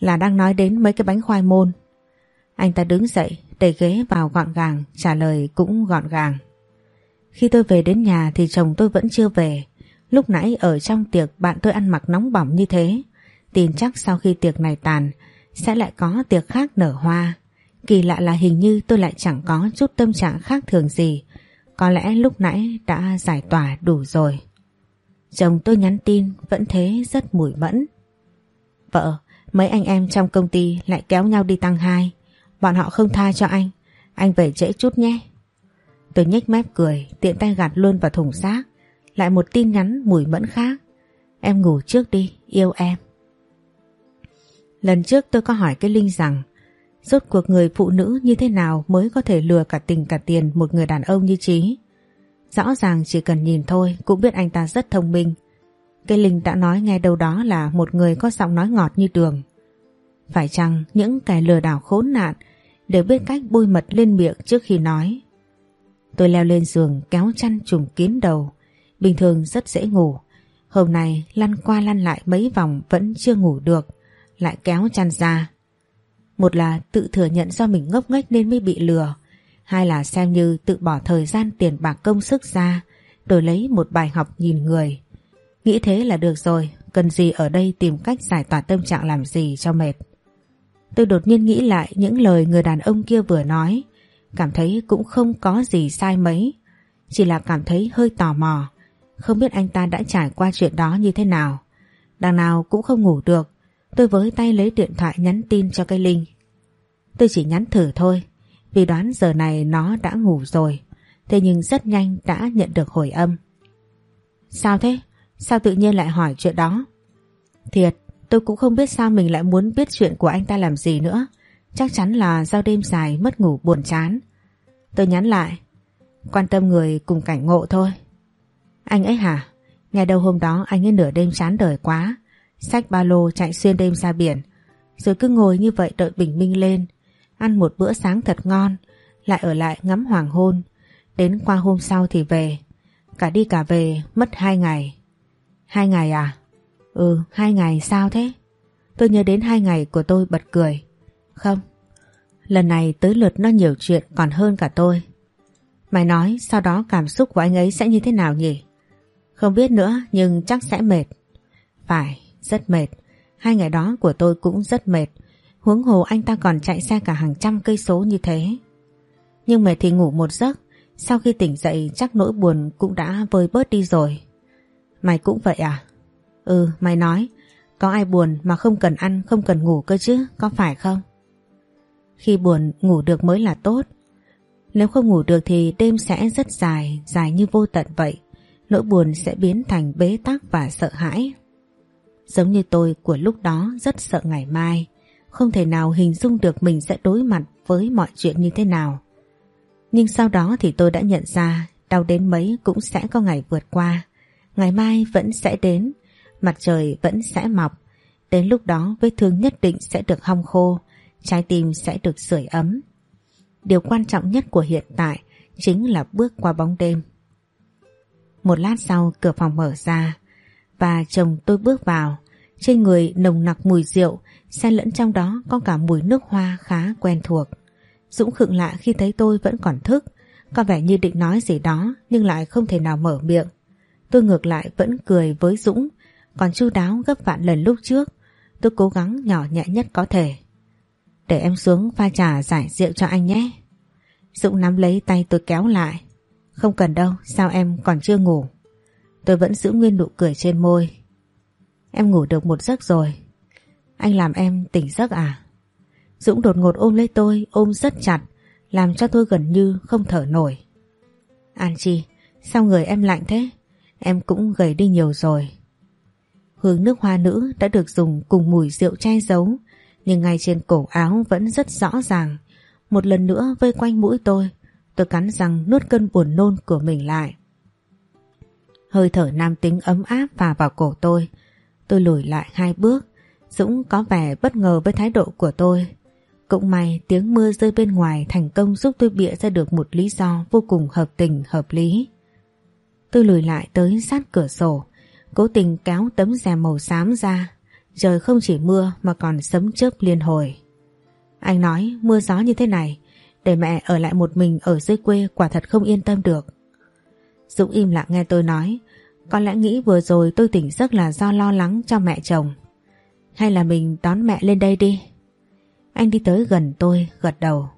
Là đang nói đến mấy cái bánh khoai môn. Anh ta đứng dậy, Đẩy ghế vào gọn gàng, Trả lời cũng gọn gàng. Khi tôi về đến nhà thì chồng tôi vẫn chưa về. Lúc nãy ở trong tiệc bạn tôi ăn mặc nóng bỏng như thế. Tin chắc sau khi tiệc này tàn, Sẽ lại có tiệc khác nở hoa. Kỳ lạ là hình như tôi lại chẳng có chút tâm trạng khác thường gì. Có lẽ lúc nãy đã giải tỏa đủ rồi. Chồng tôi nhắn tin vẫn thế rất mùi mẫn. Vợ, mấy anh em trong công ty lại kéo nhau đi tăng hai. Bọn họ không tha cho anh. Anh về trễ chút nhé. Tôi nhếch mép cười Tiện tay gạt luôn vào thùng rác. Lại một tin nhắn mùi mẫn khác. Em ngủ trước đi, yêu em. Lần trước tôi có hỏi cái Linh rằng Rốt cuộc người phụ nữ như thế nào mới có thể lừa cả tình cả tiền một người đàn ông như Trí Rõ ràng chỉ cần nhìn thôi cũng biết anh ta rất thông minh. Cái Linh đã nói nghe đâu đó là một người có giọng nói ngọt như đường. Phải chăng những kẻ lừa đảo khốn nạn đều biết cách bôi mật lên miệng trước khi nói? Tôi leo lên giường kéo chăn trùng kín đầu. Bình thường rất dễ ngủ. Hôm nay lăn qua lăn lại mấy vòng vẫn chưa ngủ được. Lại kéo chăn ra. Một là tự thừa nhận do mình ngốc nghếch nên mới bị lừa. Hai là xem như tự bỏ thời gian tiền bạc công sức ra, Đổi lấy một bài học nhìn người. Nghĩ thế là được rồi, Cần gì ở đây tìm cách giải tỏa tâm trạng làm gì cho mệt. Tôi đột nhiên nghĩ lại những lời người đàn ông kia vừa nói, Cảm thấy cũng không có gì sai mấy. Chỉ là cảm thấy hơi tò mò, Không biết anh ta đã trải qua chuyện đó như thế nào. Đằng nào cũng không ngủ được Tôi với tay lấy điện thoại nhắn tin cho cây Linh. Tôi chỉ nhắn thử thôi Vì đoán giờ này nó đã ngủ rồi. Thế nhưng rất nhanh đã nhận được hồi âm. Sao thế? Sao tự nhiên lại hỏi chuyện đó? Thiệt, tôi cũng không biết sao mình lại muốn biết chuyện của anh ta làm gì nữa. Chắc chắn là do đêm dài mất ngủ buồn chán. Tôi nhắn lại Quan tâm người cùng cảnh ngộ thôi. Anh ấy hả? Ngày đầu hôm đó anh ấy nửa đêm chán đời quá. Xách ba lô chạy xuyên đêm ra biển. Rồi cứ ngồi như vậy đợi bình minh lên. Ăn một bữa sáng thật ngon Lại ở lại ngắm hoàng hôn. Đến qua hôm sau thì về. Cả đi cả về mất hai ngày. Hai ngày à? Ừ hai ngày sao thế? Tôi nhớ đến hai ngày của tôi bật cười. Không Lần này tới lượt nó nhiều chuyện còn hơn cả tôi. Mày nói sau đó cảm xúc của anh ấy sẽ như thế nào nhỉ? Không biết nữa nhưng chắc sẽ mệt. Phải, rất mệt. Hai ngày đó của tôi cũng rất mệt. Huống hồ anh ta còn chạy xe cả hàng trăm cây số như thế. Nhưng mệt thì ngủ một giấc. Sau khi tỉnh dậy chắc nỗi buồn cũng đã vơi bớt đi rồi. Mày cũng vậy à? Ừ, mày nói. Có ai buồn mà không cần ăn, không cần ngủ cơ chứ, có phải không? Khi buồn ngủ được mới là tốt. Nếu không ngủ được thì đêm sẽ rất dài Dài như vô tận vậy. Nỗi buồn sẽ biến thành bế tắc và sợ hãi. Giống như tôi, của lúc đó rất sợ ngày mai. Không thể nào hình dung được mình sẽ đối mặt với mọi chuyện như thế nào. Nhưng sau đó thì tôi đã nhận ra, Đau đến mấy cũng sẽ có ngày vượt qua. Ngày mai vẫn sẽ đến, Mặt trời vẫn sẽ mọc. Đến lúc đó vết thương nhất định sẽ được hong khô, trái tim sẽ được sưởi ấm. Điều quan trọng nhất của hiện tại chính là bước qua bóng đêm. Một lát sau, cửa phòng mở ra và chồng tôi bước vào. Trên người nồng nặc mùi rượu, xen lẫn trong đó có cả mùi nước hoa khá quen thuộc. Dũng khựng lạ khi thấy tôi vẫn còn thức, có vẻ như định nói gì đó nhưng lại không thể nào mở miệng. Tôi ngược lại vẫn cười với Dũng, còn chu đáo gấp vạn lần lúc trước. Tôi cố gắng nhỏ nhẹ nhất có thể. Để em xuống pha trà giải rượu cho anh nhé. Dũng nắm lấy tay tôi kéo lại. Không cần đâu, sao em còn chưa ngủ? Tôi vẫn giữ nguyên nụ cười trên môi. Em ngủ được một giấc rồi. Anh làm em tỉnh giấc à? Dũng đột ngột ôm lấy tôi, ôm rất chặt, làm cho tôi gần như không thở nổi. An Chi, sao người em lạnh thế? Em cũng gầy đi nhiều rồi. Hương nước hoa nữ đã được dùng cùng mùi rượu che giấu nhưng ngay trên cổ áo vẫn rất rõ ràng. Một lần nữa vây quanh mũi tôi, tôi cắn răng nuốt cơn buồn nôn của mình lại. Hơi thở nam tính ấm áp và vào cổ tôi. Tôi lùi lại hai bước. Dũng có vẻ bất ngờ với thái độ của tôi. Cũng may tiếng mưa rơi bên ngoài thành công giúp tôi bịa ra được một lý do vô cùng hợp tình hợp lý. Tôi lùi lại tới sát cửa sổ, cố tình kéo tấm rèm màu xám ra Trời không chỉ mưa mà còn sấm chớp liên hồi. Anh nói mưa gió như thế này, để mẹ ở lại một mình ở dưới quê quả thật không yên tâm được. Dũng im lặng nghe tôi nói, có lẽ nghĩ vừa rồi tôi tỉnh giấc là do lo lắng cho mẹ chồng. Hay là mình đón mẹ lên đây đi? Anh đi tới gần tôi, gật đầu.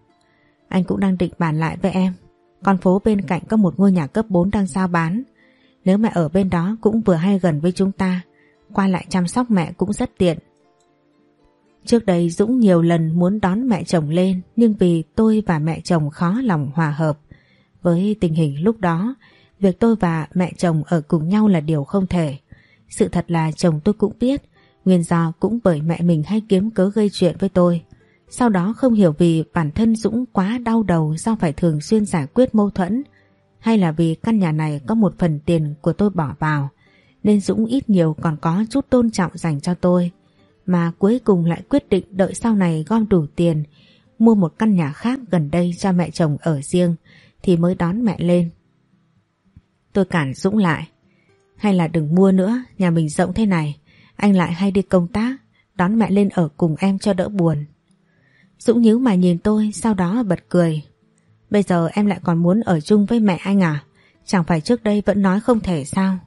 Anh cũng đang định bàn lại với em. Con phố bên cạnh có một ngôi nhà cấp 4 đang giao bán. Nếu mẹ ở bên đó cũng vừa hay gần với chúng ta qua lại chăm sóc mẹ cũng rất tiện. Trước đây Dũng nhiều lần muốn đón mẹ chồng lên nhưng vì tôi và mẹ chồng khó lòng hòa hợp. Với tình hình lúc đó, việc tôi và mẹ chồng ở cùng nhau là điều không thể. Sự thật là chồng tôi cũng biết, nguyên do cũng bởi mẹ mình hay kiếm cớ gây chuyện với tôi. Sau đó không hiểu vì bản thân Dũng quá đau đầu do phải thường xuyên giải quyết mâu thuẫn hay là vì căn nhà này có một phần tiền của tôi bỏ vào nên Dũng ít nhiều còn có chút tôn trọng dành cho tôi mà cuối cùng lại quyết định đợi sau này gom đủ tiền mua một căn nhà khác gần đây cho mẹ chồng ở riêng thì mới đón mẹ lên. Tôi cản Dũng lại. Hay là đừng mua nữa, nhà mình rộng thế này, anh lại hay đi công tác, đón mẹ lên ở cùng em cho đỡ buồn. Dũng nhíu mà nhìn tôi sau đó bật cười. Bây giờ em lại còn muốn ở chung với mẹ anh à? Chẳng phải trước đây vẫn nói không thể sao?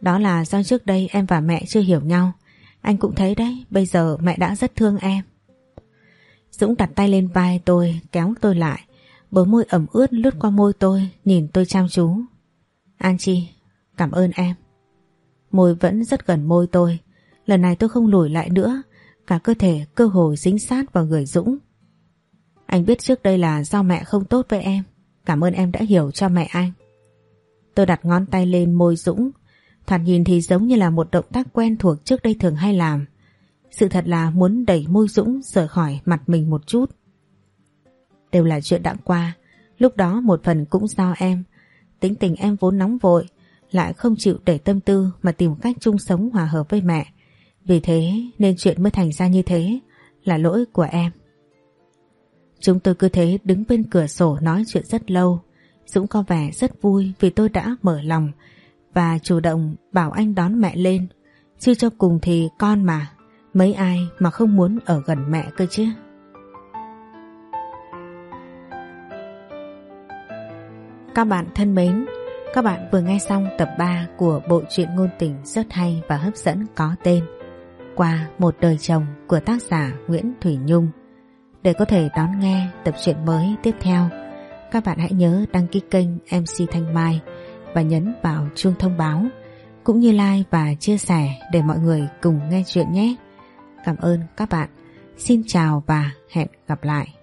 Đó là do trước đây em và mẹ chưa hiểu nhau. Anh cũng thấy đấy, bây giờ mẹ đã rất thương em. Dũng đặt tay lên vai tôi, kéo tôi lại. Bờ môi ẩm ướt lướt qua môi tôi, nhìn tôi chăm chú. An Chi, cảm ơn em. Môi vẫn rất gần môi tôi. Lần này tôi không lùi lại nữa, cả cơ thể cơ hồ dính sát vào người Dũng. Anh biết trước đây là do mẹ không tốt với em. Cảm ơn em đã hiểu cho mẹ anh. Tôi đặt ngón tay lên môi Dũng. Thoạt nhìn thì giống như là một động tác quen thuộc trước đây thường hay làm. Sự thật là muốn đẩy môi Dũng rời khỏi mặt mình một chút. Đều là chuyện đã qua. Lúc đó một phần cũng do em. Tính tình em vốn nóng vội. Lại không chịu để tâm tư mà tìm cách chung sống hòa hợp với mẹ. Vì thế nên chuyện mới thành ra như thế là lỗi của em. Chúng tôi cứ thế đứng bên cửa sổ nói chuyện rất lâu. Dũng có vẻ rất vui vì tôi đã mở lòng và chủ động bảo anh đón mẹ lên. Chứ cho cùng thì con mà, mấy ai mà không muốn ở gần mẹ cơ chứ. Các bạn thân mến, các bạn vừa nghe xong tập 3 của bộ truyện ngôn tình rất hay và hấp dẫn có tên Qua một đời chồng của tác giả Nguyễn Thủy Nhung. Để có thể đón nghe tập truyện mới tiếp theo, các bạn hãy nhớ đăng ký kênh MC Thanh Mai và nhấn vào chuông thông báo cũng như like và chia sẻ để mọi người cùng nghe chuyện nhé. Cảm ơn các bạn. Xin chào và hẹn gặp lại.